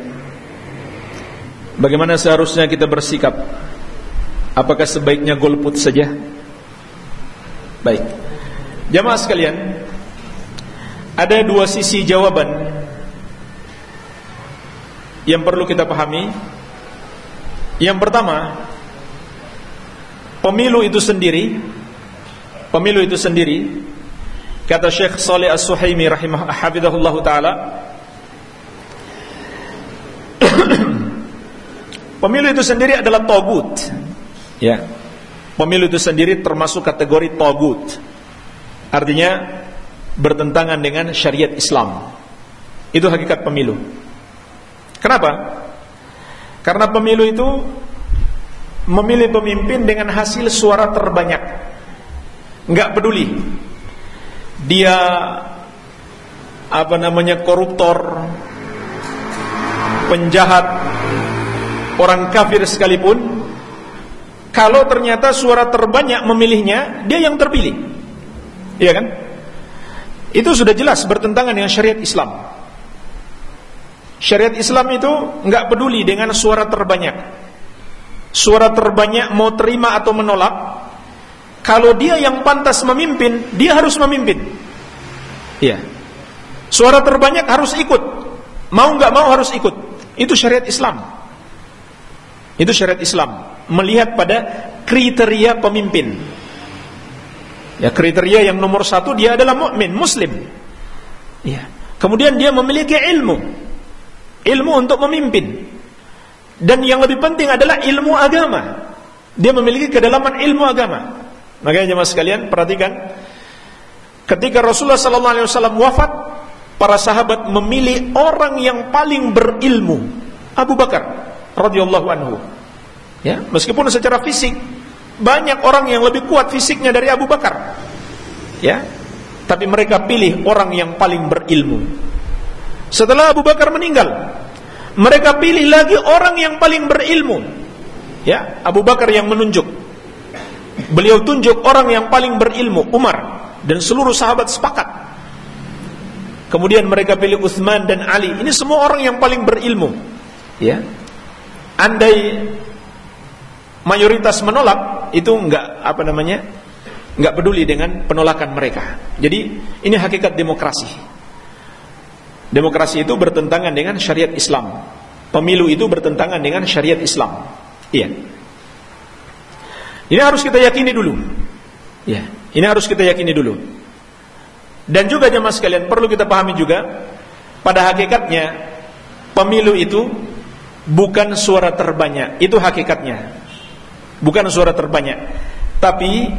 Bagaimana seharusnya kita bersikap? Apakah sebaiknya golput saja? Baik. Jamaah sekalian Ada dua sisi jawaban Yang perlu kita pahami. Yang pertama Pemilu itu sendiri Pemilu itu sendiri Kata Syekh Saleh As-Suhaimi rahimah taala Pemilu itu sendiri adalah togut. Ya. Pemilu itu sendiri termasuk kategori togut. Artinya Bertentangan dengan syariat Islam. Itu hakikat pemilu. Kenapa? Karena pemilu itu Memilih pemimpin dengan hasil suara terbanyak. Enggak peduli. Dia apa namanya koruptor, penjahat, orang kafir sekalipun, kalau ternyata suara terbanyak memilihnya, dia yang terpilih. Iya kan? Itu sudah jelas bertentangan dengan syariat Islam. Syariat Islam itu nggak peduli dengan suara terbanyak. Suara terbanyak mau terima atau menolak, kalau dia yang pantas memimpin, dia harus memimpin. Iya. Suara terbanyak harus ikut. Mau nggak mau harus ikut. Itu syariat Islam. Itu syariat Islam. Melihat pada kriteria pemimpin. Ya kriteria yang nomor satu dia adalah mukmin, muslim. Ya. Kemudian dia memiliki ilmu, ilmu untuk memimpin. Dan yang lebih penting adalah ilmu agama. Dia memiliki kedalaman ilmu agama. Makanya jemaah sekalian perhatikan ketika Rasulullah wasallam wafat, para sahabat memilih orang yang paling berilmu, Abu Bakar radhiyallahu anhu. Ya, meskipun secara fisik banyak orang yang lebih kuat fisiknya dari Abu Bakar. Ya. Tapi mereka pilih orang yang paling berilmu. Setelah Abu Bakar meninggal, mereka pilih lagi orang yang paling berilmu. Ya, Abu Bakar yang menunjuk. Beliau tunjuk orang yang paling berilmu, Umar dan seluruh sahabat sepakat. Kemudian mereka pilih Uthman dan Ali. Ini semua orang yang paling berilmu. Ya. Andai mayoritas menolak, itu enggak apa namanya? enggak peduli dengan penolakan mereka. Jadi ini hakikat demokrasi. Demokrasi itu bertentangan dengan syariat Islam. Pemilu itu bertentangan dengan syariat Islam. Iya. Ini harus kita yakini dulu. Ya, ini harus kita yakini dulu. Dan juga jemaah sekalian perlu kita pahami juga pada hakikatnya pemilu itu bukan suara terbanyak, itu hakikatnya. Bukan suara terbanyak, tapi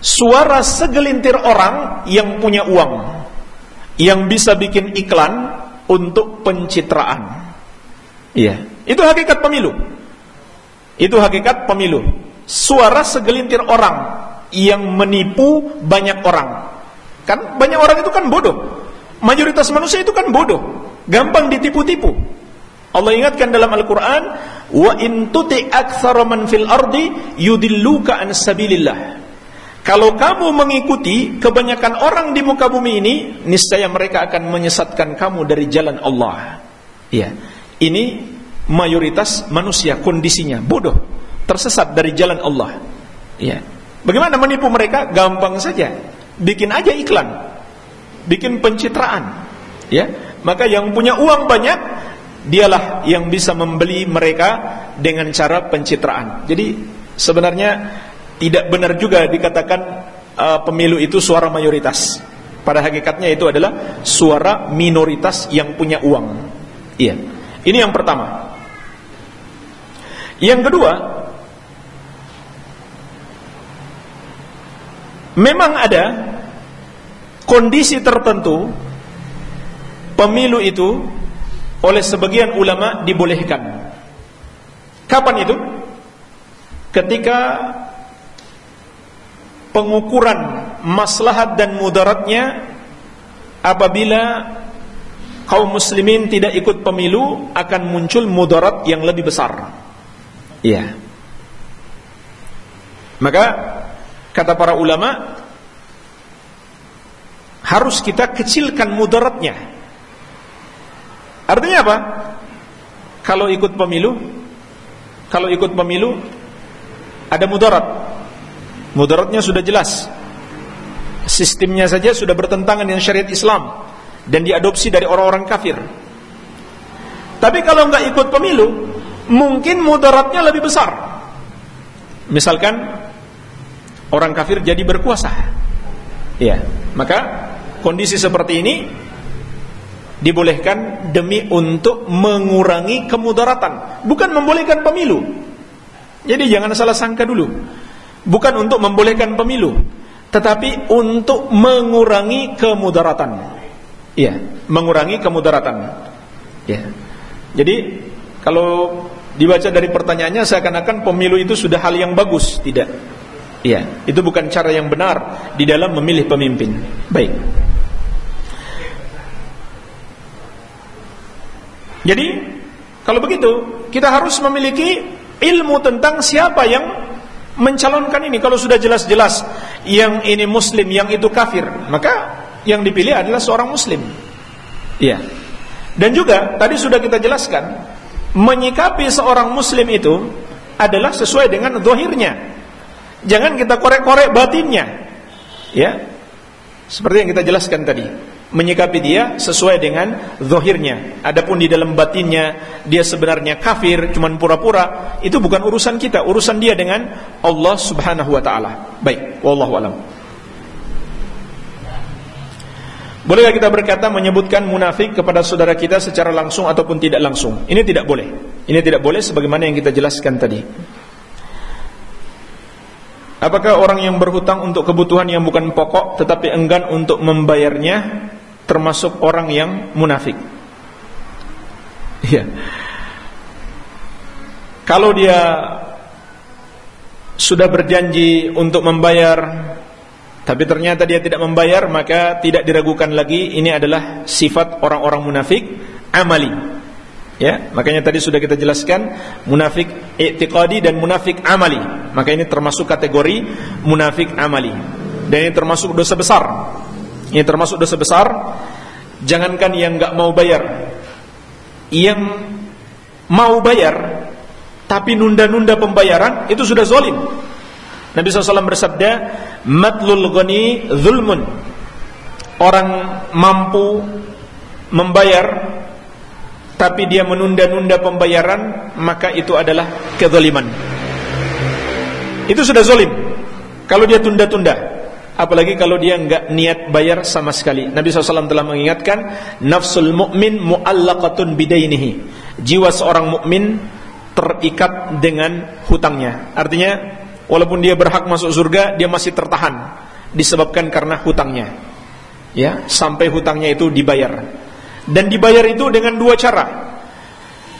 suara segelintir orang yang punya uang yang bisa bikin iklan untuk pencitraan. Iya, itu hakikat pemilu. Itu hakikat pemilu. Suara segelintir orang yang menipu banyak orang. Kan banyak orang itu kan bodoh. Mayoritas manusia itu kan bodoh, gampang ditipu-tipu. Allah ingatkan dalam Al-Qur'an, "Wa in tuti man fil ardi yudilluka an sabilillah." Kalau kamu mengikuti kebanyakan orang di muka bumi ini, niscaya mereka akan menyesatkan kamu dari jalan Allah. Ya. Ini mayoritas manusia kondisinya bodoh, tersesat dari jalan Allah. Ya. Bagaimana menipu mereka? Gampang saja. Bikin aja iklan. Bikin pencitraan. Ya. Maka yang punya uang banyak dialah yang bisa membeli mereka dengan cara pencitraan. Jadi sebenarnya tidak benar juga dikatakan uh, pemilu itu suara mayoritas. Pada hakikatnya itu adalah suara minoritas yang punya uang. Iya. Ini yang pertama. Yang kedua, memang ada kondisi tertentu pemilu itu oleh sebagian ulama dibolehkan. Kapan itu? Ketika pengukuran maslahat dan mudaratnya apabila kaum muslimin tidak ikut pemilu akan muncul mudarat yang lebih besar. Iya. Maka kata para ulama harus kita kecilkan mudaratnya. Artinya apa? Kalau ikut pemilu, kalau ikut pemilu ada mudarat, Mudaratnya sudah jelas. Sistemnya saja sudah bertentangan dengan syariat Islam dan diadopsi dari orang-orang kafir. Tapi kalau nggak ikut pemilu, mungkin mudaratnya lebih besar. Misalkan orang kafir jadi berkuasa. Ya, maka kondisi seperti ini dibolehkan demi untuk mengurangi kemudaratan, bukan membolehkan pemilu. Jadi jangan salah sangka dulu bukan untuk membolehkan pemilu, tetapi untuk mengurangi kemudaratan. Iya, mengurangi kemudaratan. Ya. Jadi kalau dibaca dari pertanyaannya seakan-akan pemilu itu sudah hal yang bagus, tidak. Iya, itu bukan cara yang benar di dalam memilih pemimpin. Baik. Jadi, kalau begitu, kita harus memiliki ilmu tentang siapa yang mencalonkan ini. Kalau sudah jelas-jelas yang ini muslim yang itu kafir maka yang dipilih adalah seorang muslim. Iya. Dan juga tadi sudah kita jelaskan menyikapi seorang muslim itu adalah sesuai dengan zahirnya jangan kita korek-korek batinnya. Ya. Seperti yang kita jelaskan tadi menyikapi dia sesuai dengan zahirnya. Adapun di dalam batinnya dia sebenarnya kafir, cuman pura-pura, itu bukan urusan kita, urusan dia dengan Allah Subhanahu wa taala. Baik, wallahu alam. Bolehkah kita berkata menyebutkan munafik kepada saudara kita secara langsung ataupun tidak langsung? Ini tidak boleh. Ini tidak boleh sebagaimana yang kita jelaskan tadi. Apakah orang yang berhutang untuk kebutuhan yang bukan pokok tetapi enggan untuk membayarnya termasuk orang yang munafik. Iya. Kalau dia sudah berjanji untuk membayar tapi ternyata dia tidak membayar maka tidak diragukan lagi ini adalah sifat orang-orang munafik amali. Ya, makanya tadi sudah kita jelaskan munafik i'tiqadi dan munafik amali. Maka ini termasuk kategori munafik amali. Dan ini termasuk dosa besar. Ini termasuk dosa besar. Jangankan yang nggak mau bayar, yang mau bayar tapi nunda-nunda pembayaran itu sudah zolim. Nabi SAW bersabda, "Matlul ghani zulmun." Orang mampu membayar tapi dia menunda-nunda pembayaran, maka itu adalah kezaliman. Itu sudah zolim. Kalau dia tunda-tunda, apalagi kalau dia enggak niat bayar sama sekali. Nabi SAW telah mengingatkan, nafsul mu'min mu'allaqatun bidainihi. Jiwa seorang mukmin terikat dengan hutangnya. Artinya, walaupun dia berhak masuk surga, dia masih tertahan disebabkan karena hutangnya. Ya, sampai hutangnya itu dibayar dan dibayar itu dengan dua cara.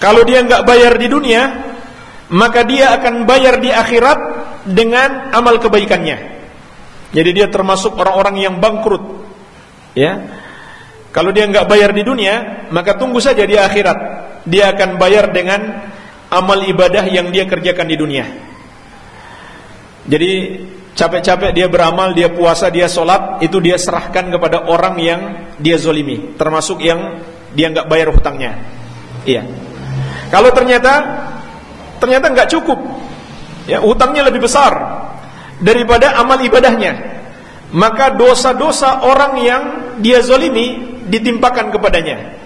Kalau dia nggak bayar di dunia, maka dia akan bayar di akhirat dengan amal kebaikannya. Jadi dia termasuk orang-orang yang bangkrut. Ya. Kalau dia nggak bayar di dunia, maka tunggu saja di akhirat. Dia akan bayar dengan amal ibadah yang dia kerjakan di dunia. Jadi capek-capek dia beramal, dia puasa, dia sholat, itu dia serahkan kepada orang yang dia zolimi, termasuk yang dia nggak bayar hutangnya. Iya. Kalau ternyata ternyata nggak cukup, ya hutangnya lebih besar daripada amal ibadahnya, maka dosa-dosa orang yang dia zolimi ditimpakan kepadanya.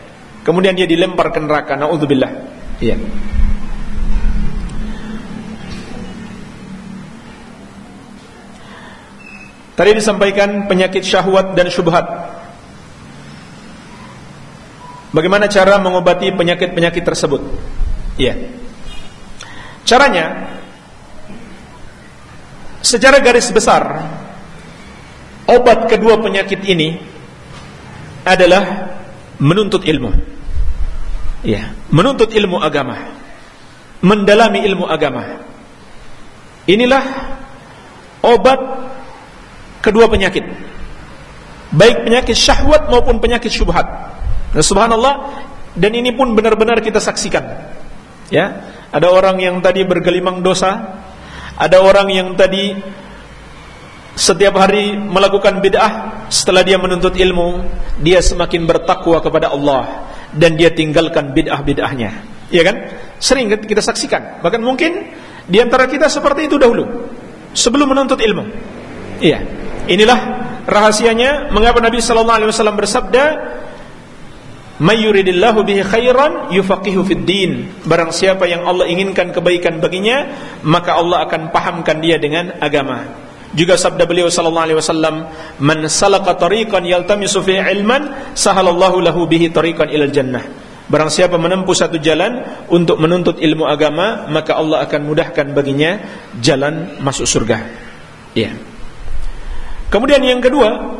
Kemudian dia dilempar ke neraka. Nauzubillah. Iya. Tadi disampaikan penyakit syahwat dan syubhat. Bagaimana cara mengobati penyakit-penyakit tersebut? Iya. Caranya secara garis besar obat kedua penyakit ini adalah menuntut ilmu. Ya, menuntut ilmu agama. Mendalami ilmu agama. Inilah obat kedua penyakit. Baik penyakit syahwat maupun penyakit syubhat. Nah, subhanallah dan ini pun benar-benar kita saksikan. Ya, ada orang yang tadi bergelimang dosa, ada orang yang tadi setiap hari melakukan bid'ah, setelah dia menuntut ilmu, dia semakin bertakwa kepada Allah dan dia tinggalkan bid'ah-bid'ahnya. Iya kan? Sering kita saksikan. Bahkan mungkin di antara kita seperti itu dahulu sebelum menuntut ilmu. Iya. Inilah rahasianya mengapa Nabi sallallahu alaihi wasallam bersabda, "May yuridillahu bihi khairan yufaqihu fid din." Barang siapa yang Allah inginkan kebaikan baginya, maka Allah akan pahamkan dia dengan agama. Juga sabda beliau sallallahu alaihi wasallam, "Man salaka tariqan yaltamisu fi ilman, sahalallahu lahu bihi tariqan ilal jannah." Barang siapa menempuh satu jalan untuk menuntut ilmu agama, maka Allah akan mudahkan baginya jalan masuk surga. Ya. Kemudian yang kedua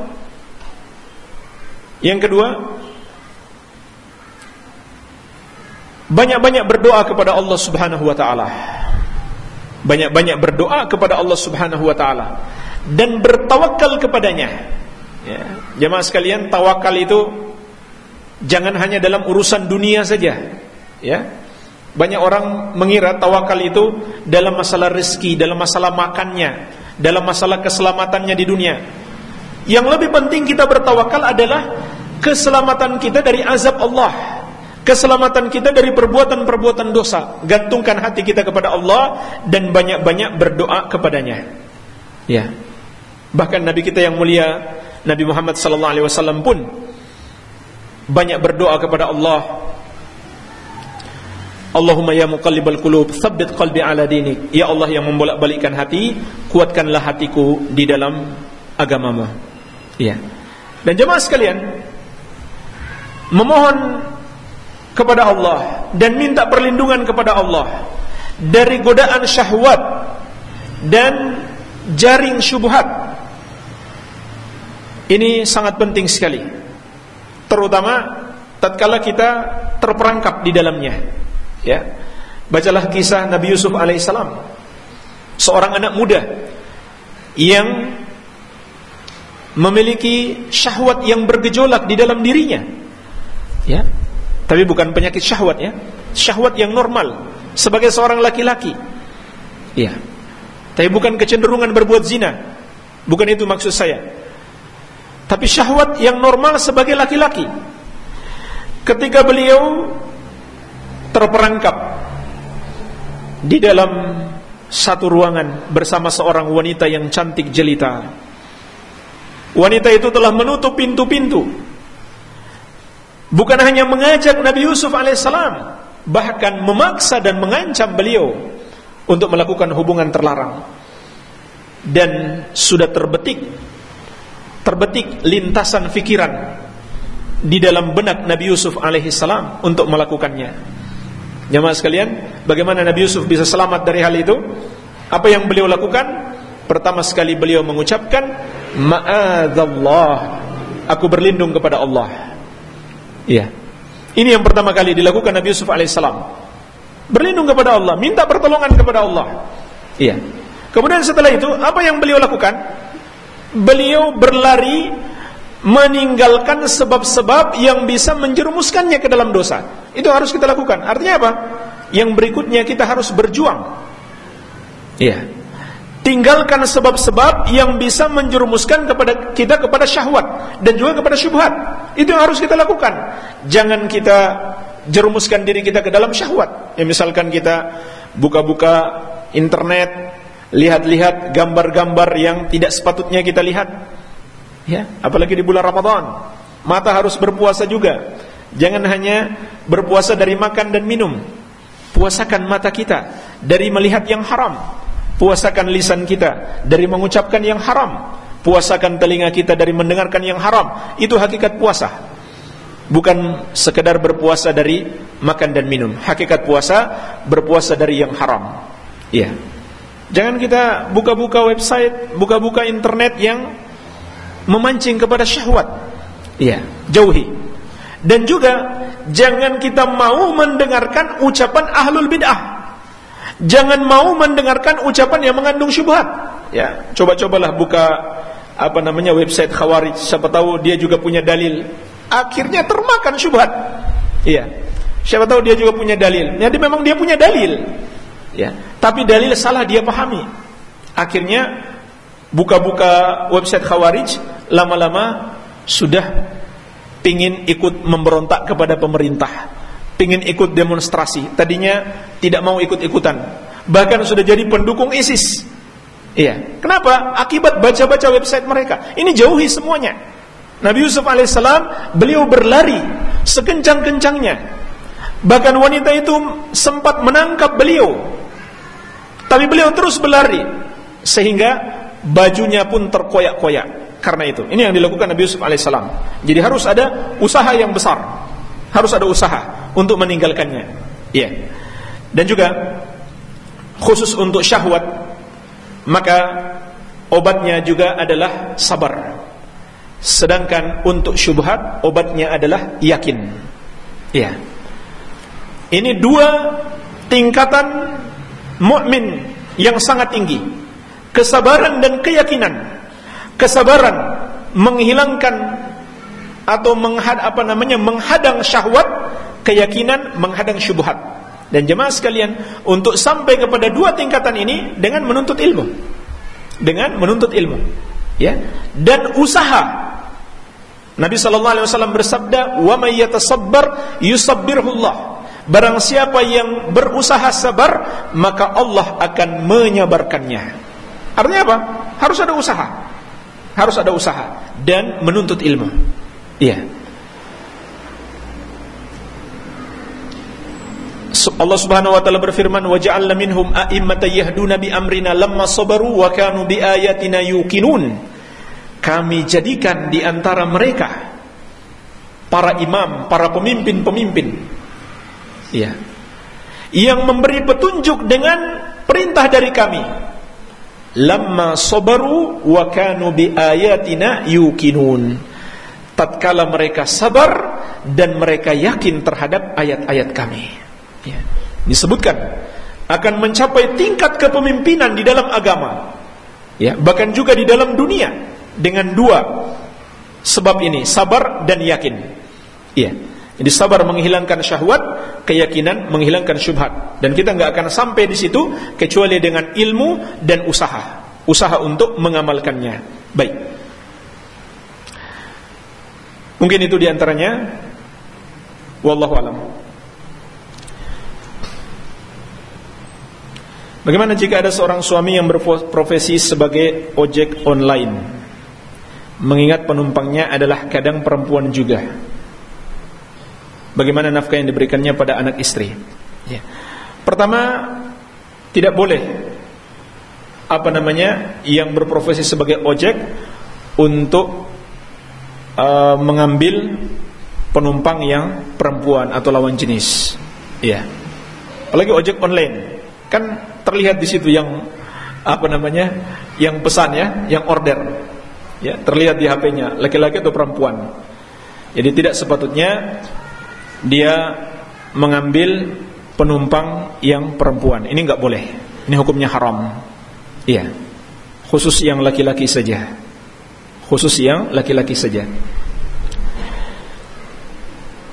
Yang kedua Banyak-banyak berdoa kepada Allah subhanahu wa ta'ala Banyak-banyak berdoa kepada Allah subhanahu wa ta'ala Dan bertawakal kepadanya ya. Jemaah sekalian Tawakal itu Jangan hanya dalam urusan dunia saja Ya banyak orang mengira tawakal itu dalam masalah rezeki, dalam masalah makannya, dalam masalah keselamatannya di dunia. Yang lebih penting kita bertawakal adalah keselamatan kita dari azab Allah. Keselamatan kita dari perbuatan-perbuatan dosa. Gantungkan hati kita kepada Allah dan banyak-banyak berdoa kepadanya. Ya. Bahkan Nabi kita yang mulia Nabi Muhammad sallallahu alaihi wasallam pun banyak berdoa kepada Allah Allahumma ya muqallibal qulub tsabbit qalbi ala dinik ya Allah yang membolak-balikkan hati kuatkanlah hatiku di dalam agamamu ya dan jemaah sekalian memohon kepada Allah dan minta perlindungan kepada Allah dari godaan syahwat dan jaring syubhat ini sangat penting sekali terutama tatkala kita terperangkap di dalamnya Ya. Bacalah kisah Nabi Yusuf alaihissalam. Seorang anak muda yang memiliki syahwat yang bergejolak di dalam dirinya. Ya. Tapi bukan penyakit syahwat ya. Syahwat yang normal sebagai seorang laki-laki. Iya. Tapi bukan kecenderungan berbuat zina. Bukan itu maksud saya. Tapi syahwat yang normal sebagai laki-laki. Ketika beliau terperangkap di dalam satu ruangan bersama seorang wanita yang cantik jelita. Wanita itu telah menutup pintu-pintu. Bukan hanya mengajak Nabi Yusuf alaihissalam, bahkan memaksa dan mengancam beliau untuk melakukan hubungan terlarang. Dan sudah terbetik terbetik lintasan fikiran di dalam benak Nabi Yusuf alaihissalam untuk melakukannya. Jemaah sekalian, bagaimana Nabi Yusuf bisa selamat dari hal itu? Apa yang beliau lakukan? Pertama sekali beliau mengucapkan, "Ma'adzallah." Aku berlindung kepada Allah. Iya. Ini yang pertama kali dilakukan Nabi Yusuf alaihissalam. Berlindung kepada Allah, minta pertolongan kepada Allah. Iya. Kemudian setelah itu, apa yang beliau lakukan? Beliau berlari meninggalkan sebab-sebab yang bisa menjerumuskannya ke dalam dosa. Itu harus kita lakukan. Artinya apa? Yang berikutnya kita harus berjuang. Iya. Tinggalkan sebab-sebab yang bisa menjerumuskan kepada kita kepada syahwat dan juga kepada syubhat. Itu yang harus kita lakukan. Jangan kita jerumuskan diri kita ke dalam syahwat. Ya misalkan kita buka-buka internet, lihat-lihat gambar-gambar yang tidak sepatutnya kita lihat Ya, apalagi di bulan Ramadan. Mata harus berpuasa juga. Jangan hanya berpuasa dari makan dan minum. Puasakan mata kita dari melihat yang haram. Puasakan lisan kita dari mengucapkan yang haram. Puasakan telinga kita dari mendengarkan yang haram. Itu hakikat puasa. Bukan sekedar berpuasa dari makan dan minum. Hakikat puasa berpuasa dari yang haram. Iya. Jangan kita buka-buka website, buka-buka internet yang memancing kepada syahwat. Iya, jauhi. Dan juga jangan kita mau mendengarkan ucapan ahlul bid'ah. Jangan mau mendengarkan ucapan yang mengandung syubhat. Ya, coba-cobalah buka apa namanya website Khawarij, siapa tahu dia juga punya dalil. Akhirnya termakan syubhat. Iya. Siapa tahu dia juga punya dalil. Jadi memang dia punya dalil. Ya, tapi dalil salah dia pahami. Akhirnya buka-buka website Khawarij lama-lama sudah pingin ikut memberontak kepada pemerintah, pingin ikut demonstrasi. Tadinya tidak mau ikut-ikutan, bahkan sudah jadi pendukung ISIS. Iya. Kenapa? Akibat baca-baca website mereka. Ini jauhi semuanya. Nabi Yusuf alaihissalam beliau berlari sekencang-kencangnya. Bahkan wanita itu sempat menangkap beliau. Tapi beliau terus berlari sehingga bajunya pun terkoyak-koyak karena itu. Ini yang dilakukan Nabi Yusuf alaihissalam. Jadi harus ada usaha yang besar. Harus ada usaha untuk meninggalkannya. Iya. Dan juga khusus untuk syahwat maka obatnya juga adalah sabar. Sedangkan untuk syubhat obatnya adalah yakin. Iya. Ini dua tingkatan mukmin yang sangat tinggi. Kesabaran dan keyakinan kesabaran menghilangkan atau menghad apa namanya menghadang syahwat, keyakinan menghadang syubhat. Dan jemaah sekalian, untuk sampai kepada dua tingkatan ini dengan menuntut ilmu. Dengan menuntut ilmu. Ya. Dan usaha. Nabi sallallahu alaihi wasallam bersabda, "Wa may yatasabbar yusabbirhullah." Barang siapa yang berusaha sabar, maka Allah akan menyabarkannya. Artinya apa? Harus ada usaha harus ada usaha dan menuntut ilmu. Iya. Allah Subhanahu wa taala berfirman wa ja'alna minhum a'immatan yahduna bi amrina lamma sabaru wa kanu bi ayatina yuqinun. Kami jadikan di antara mereka para imam, para pemimpin-pemimpin. Iya. Yang memberi petunjuk dengan perintah dari kami lamma sabaru wa kanu bi ayatina yukinun tatkala mereka sabar dan mereka yakin terhadap ayat-ayat kami ya. disebutkan akan mencapai tingkat kepemimpinan di dalam agama ya bahkan juga di dalam dunia dengan dua sebab ini sabar dan yakin ya Jadi sabar menghilangkan syahwat, keyakinan menghilangkan syubhat. Dan kita nggak akan sampai di situ kecuali dengan ilmu dan usaha. Usaha untuk mengamalkannya. Baik. Mungkin itu di antaranya. Wallahu alam. Bagaimana jika ada seorang suami yang berprofesi sebagai ojek online? Mengingat penumpangnya adalah kadang perempuan juga bagaimana nafkah yang diberikannya pada anak istri. Ya. Pertama, tidak boleh apa namanya yang berprofesi sebagai ojek untuk uh, mengambil penumpang yang perempuan atau lawan jenis. Ya. Apalagi ojek online. Kan terlihat di situ yang apa namanya? yang pesan ya, yang order. Ya, terlihat di HP-nya laki-laki atau perempuan. Jadi tidak sepatutnya dia mengambil penumpang yang perempuan. Ini enggak boleh. Ini hukumnya haram. Iya. Khusus yang laki-laki saja. Khusus yang laki-laki saja.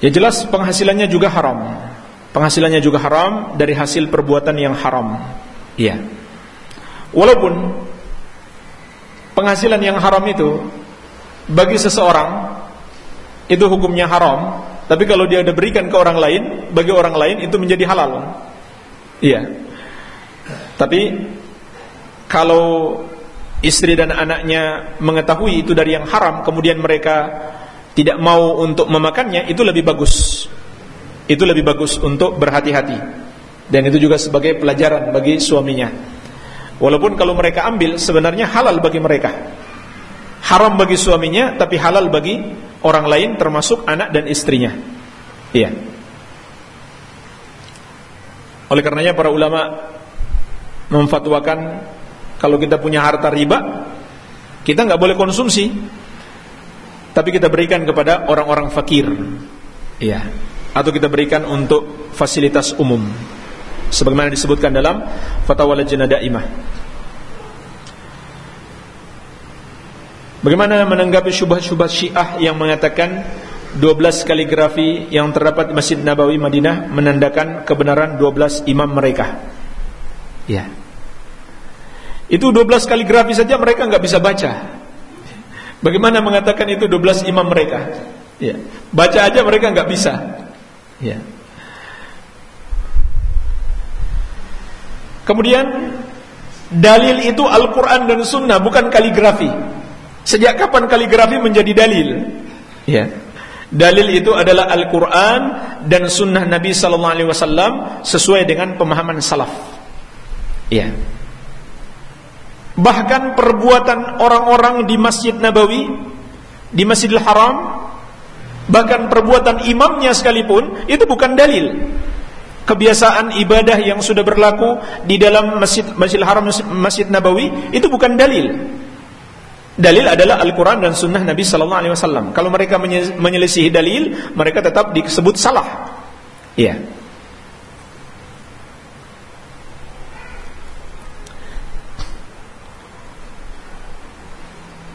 Ya jelas penghasilannya juga haram. Penghasilannya juga haram dari hasil perbuatan yang haram. Iya. Walaupun penghasilan yang haram itu bagi seseorang itu hukumnya haram, tapi kalau dia ada berikan ke orang lain, bagi orang lain itu menjadi halal. Iya. Tapi kalau istri dan anaknya mengetahui itu dari yang haram, kemudian mereka tidak mau untuk memakannya, itu lebih bagus. Itu lebih bagus untuk berhati-hati. Dan itu juga sebagai pelajaran bagi suaminya. Walaupun kalau mereka ambil sebenarnya halal bagi mereka. Haram bagi suaminya tapi halal bagi orang lain termasuk anak dan istrinya. Iya. Oleh karenanya para ulama memfatwakan kalau kita punya harta riba, kita nggak boleh konsumsi, tapi kita berikan kepada orang-orang fakir. Iya. Atau kita berikan untuk fasilitas umum. Sebagaimana disebutkan dalam Fatwa Lajnah Daimah. Bagaimana menanggapi syubhat-syubhat Syiah yang mengatakan 12 kaligrafi yang terdapat di Masjid Nabawi Madinah menandakan kebenaran 12 imam mereka. Ya. Itu 12 kaligrafi saja mereka nggak bisa baca. Bagaimana mengatakan itu 12 imam mereka? Ya. Baca aja mereka nggak bisa. Ya. Kemudian dalil itu Al-Quran dan Sunnah bukan kaligrafi. Sejak kapan kaligrafi menjadi dalil? Ya. Dalil itu adalah Al-Quran dan Sunnah Nabi Sallallahu Alaihi Wasallam sesuai dengan pemahaman salaf. Ya. Bahkan perbuatan orang-orang di Masjid Nabawi, di Masjidil Haram, bahkan perbuatan imamnya sekalipun itu bukan dalil. Kebiasaan ibadah yang sudah berlaku di dalam Masjid Masjidil Haram, Masjid Nabawi itu bukan dalil. Dalil adalah Al-Quran dan Sunnah Nabi Sallallahu Alaihi Wasallam. Kalau mereka menyelisihi dalil, mereka tetap disebut salah. Iya.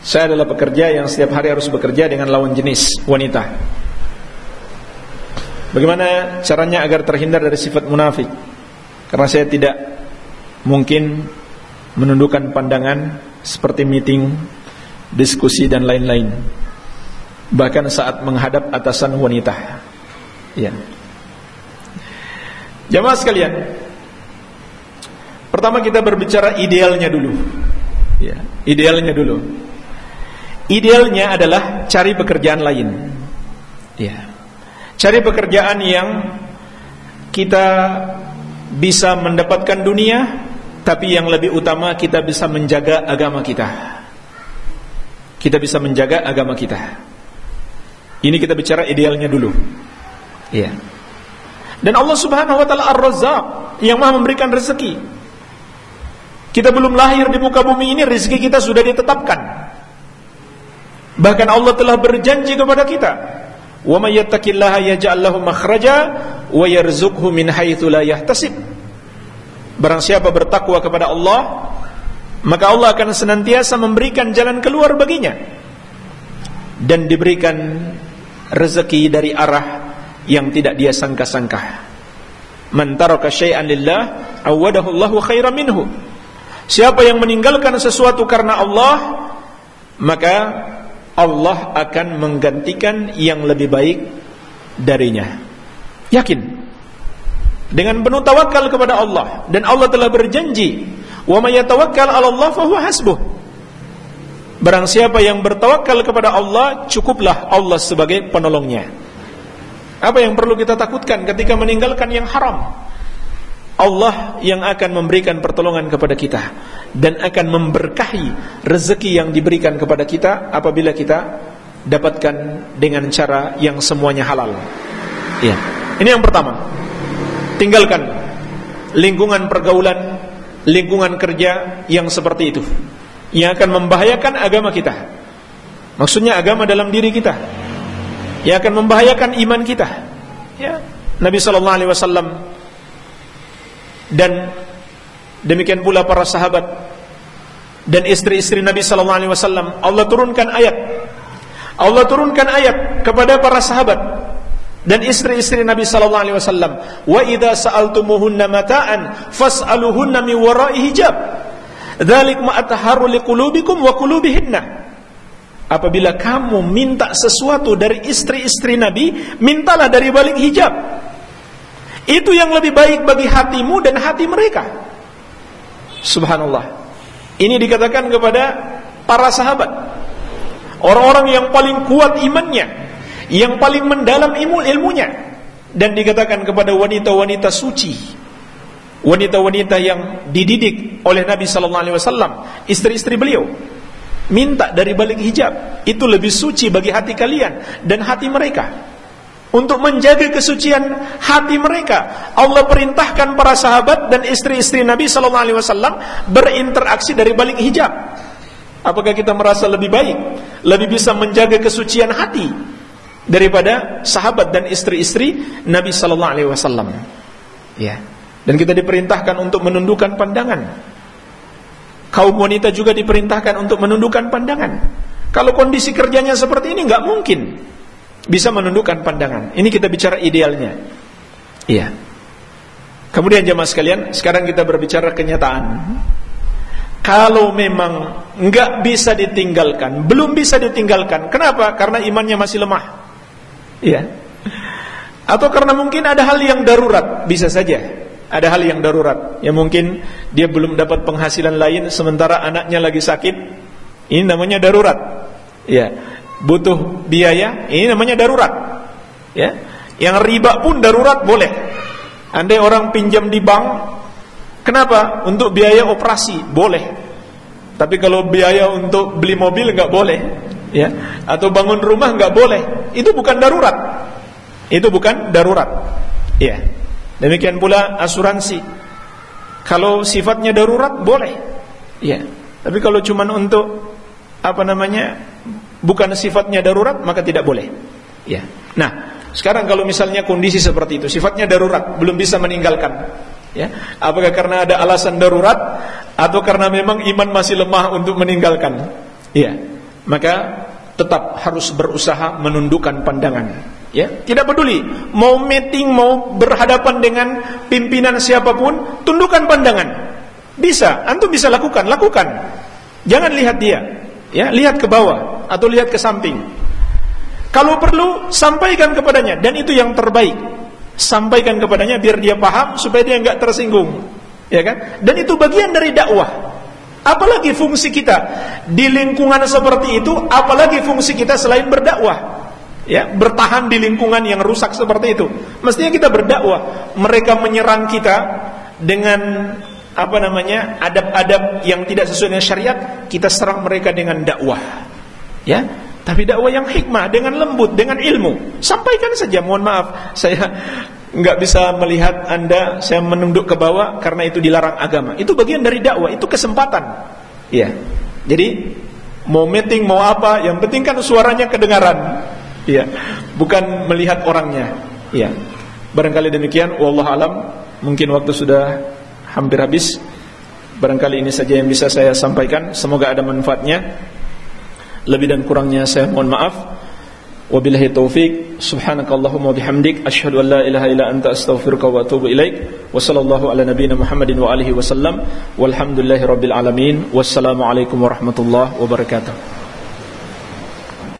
Saya adalah pekerja yang setiap hari harus bekerja dengan lawan jenis wanita. Bagaimana caranya agar terhindar dari sifat munafik? Karena saya tidak mungkin menundukkan pandangan seperti meeting diskusi dan lain-lain. Bahkan saat menghadap atasan wanita. Ya. Jamaah sekalian, pertama kita berbicara idealnya dulu. Ya, idealnya dulu. Idealnya adalah cari pekerjaan lain. Ya. Cari pekerjaan yang kita bisa mendapatkan dunia, tapi yang lebih utama kita bisa menjaga agama kita kita bisa menjaga agama kita. Ini kita bicara idealnya dulu. Iya. Dan Allah Subhanahu wa taala Ar-Razzaq yang Maha memberikan rezeki. Kita belum lahir di muka bumi ini rezeki kita sudah ditetapkan. Bahkan Allah telah berjanji kepada kita, "Wa may yattaqillaha yaj'al lahu makhraja wa yarzuqhu min haitsu la yahtasib." Barang siapa bertakwa kepada Allah, maka Allah akan senantiasa memberikan jalan keluar baginya dan diberikan rezeki dari arah yang tidak dia sangka-sangka. Man taraka syai'an lillah awadahu Allahu khairan minhu. Siapa yang meninggalkan sesuatu karena Allah, maka Allah akan menggantikan yang lebih baik darinya. Yakin dengan penuh tawakal kepada Allah dan Allah telah berjanji, "Wa may yatawakkal 'ala Allah fa huwa hasbuh." Barang siapa yang bertawakal kepada Allah, cukuplah Allah sebagai penolongnya. Apa yang perlu kita takutkan ketika meninggalkan yang haram? Allah yang akan memberikan pertolongan kepada kita dan akan memberkahi rezeki yang diberikan kepada kita apabila kita dapatkan dengan cara yang semuanya halal. Ya. Ini yang pertama. Tinggalkan lingkungan pergaulan, lingkungan kerja yang seperti itu. Yang akan membahayakan agama kita. Maksudnya agama dalam diri kita. Yang akan membahayakan iman kita. Ya. Nabi sallallahu alaihi wasallam dan demikian pula para sahabat dan istri-istri Nabi sallallahu alaihi wasallam Allah turunkan ayat. Allah turunkan ayat kepada para sahabat dan istri-istri Nabi sallallahu alaihi wasallam wa idza sa'altumuhunna mata'an fas'aluhunna min wara'i hijab. Dzalik ma atharu liqulubikum wa qulubihinna. Apabila kamu minta sesuatu dari istri-istri Nabi mintalah dari balik hijab itu yang lebih baik bagi hatimu dan hati mereka. Subhanallah. Ini dikatakan kepada para sahabat. Orang-orang yang paling kuat imannya, yang paling mendalam ilmu ilmunya dan dikatakan kepada wanita-wanita suci. Wanita-wanita yang dididik oleh Nabi sallallahu alaihi wasallam, istri-istri beliau. Minta dari balik hijab, itu lebih suci bagi hati kalian dan hati mereka untuk menjaga kesucian hati mereka. Allah perintahkan para sahabat dan istri-istri Nabi sallallahu alaihi wasallam berinteraksi dari balik hijab. Apakah kita merasa lebih baik, lebih bisa menjaga kesucian hati daripada sahabat dan istri-istri Nabi sallallahu alaihi wasallam? Ya. Dan kita diperintahkan untuk menundukkan pandangan. Kaum wanita juga diperintahkan untuk menundukkan pandangan. Kalau kondisi kerjanya seperti ini nggak mungkin bisa menundukkan pandangan. Ini kita bicara idealnya. Iya. Kemudian jemaah sekalian, sekarang kita berbicara kenyataan. Kalau memang nggak bisa ditinggalkan, belum bisa ditinggalkan. Kenapa? Karena imannya masih lemah. Iya. Atau karena mungkin ada hal yang darurat, bisa saja. Ada hal yang darurat. Ya mungkin dia belum dapat penghasilan lain sementara anaknya lagi sakit. Ini namanya darurat. Ya butuh biaya, ini namanya darurat. Ya. Yang riba pun darurat boleh. Andai orang pinjam di bank, kenapa? Untuk biaya operasi boleh. Tapi kalau biaya untuk beli mobil nggak boleh, ya. Atau bangun rumah nggak boleh. Itu bukan darurat. Itu bukan darurat. Ya. Demikian pula asuransi. Kalau sifatnya darurat boleh. Ya. Tapi kalau cuma untuk apa namanya bukan sifatnya darurat maka tidak boleh. Ya. Nah, sekarang kalau misalnya kondisi seperti itu, sifatnya darurat, belum bisa meninggalkan. Ya. Apakah karena ada alasan darurat atau karena memang iman masih lemah untuk meninggalkan? Ya. Maka tetap harus berusaha menundukkan pandangan. Ya, tidak peduli mau meeting, mau berhadapan dengan pimpinan siapa pun, tundukkan pandangan. Bisa, antum bisa lakukan, lakukan. Jangan lihat dia, ya, lihat ke bawah atau lihat ke samping. Kalau perlu sampaikan kepadanya dan itu yang terbaik. Sampaikan kepadanya biar dia paham supaya dia nggak tersinggung. Ya kan? Dan itu bagian dari dakwah. Apalagi fungsi kita di lingkungan seperti itu, apalagi fungsi kita selain berdakwah. Ya, bertahan di lingkungan yang rusak seperti itu. Mestinya kita berdakwah. Mereka menyerang kita dengan apa namanya? adab-adab yang tidak sesuai dengan syariat, kita serang mereka dengan dakwah. Ya? Tapi dakwah yang hikmah dengan lembut dengan ilmu. Sampaikan saja mohon maaf. Saya nggak bisa melihat anda saya menunduk ke bawah karena itu dilarang agama. Itu bagian dari dakwah itu kesempatan. Ya. Jadi mau meeting mau apa yang penting kan suaranya kedengaran. Ya. Bukan melihat orangnya. Ya. Barangkali demikian wallah alam. Mungkin waktu sudah hampir habis barangkali ini saja yang bisa saya sampaikan semoga ada manfaatnya lebih dan kurangnya saya mohon maaf. Wabillahi taufik. Subhanakallahumma bihamdik asyhadu an la ilaha illa anta astaghfiruka wa atubu ilaik. Wa ala nabiyyina Muhammadin wa alihi wasallam. Walhamdulillahi rabbil alamin. Wassalamu alaikum warahmatullahi wabarakatuh.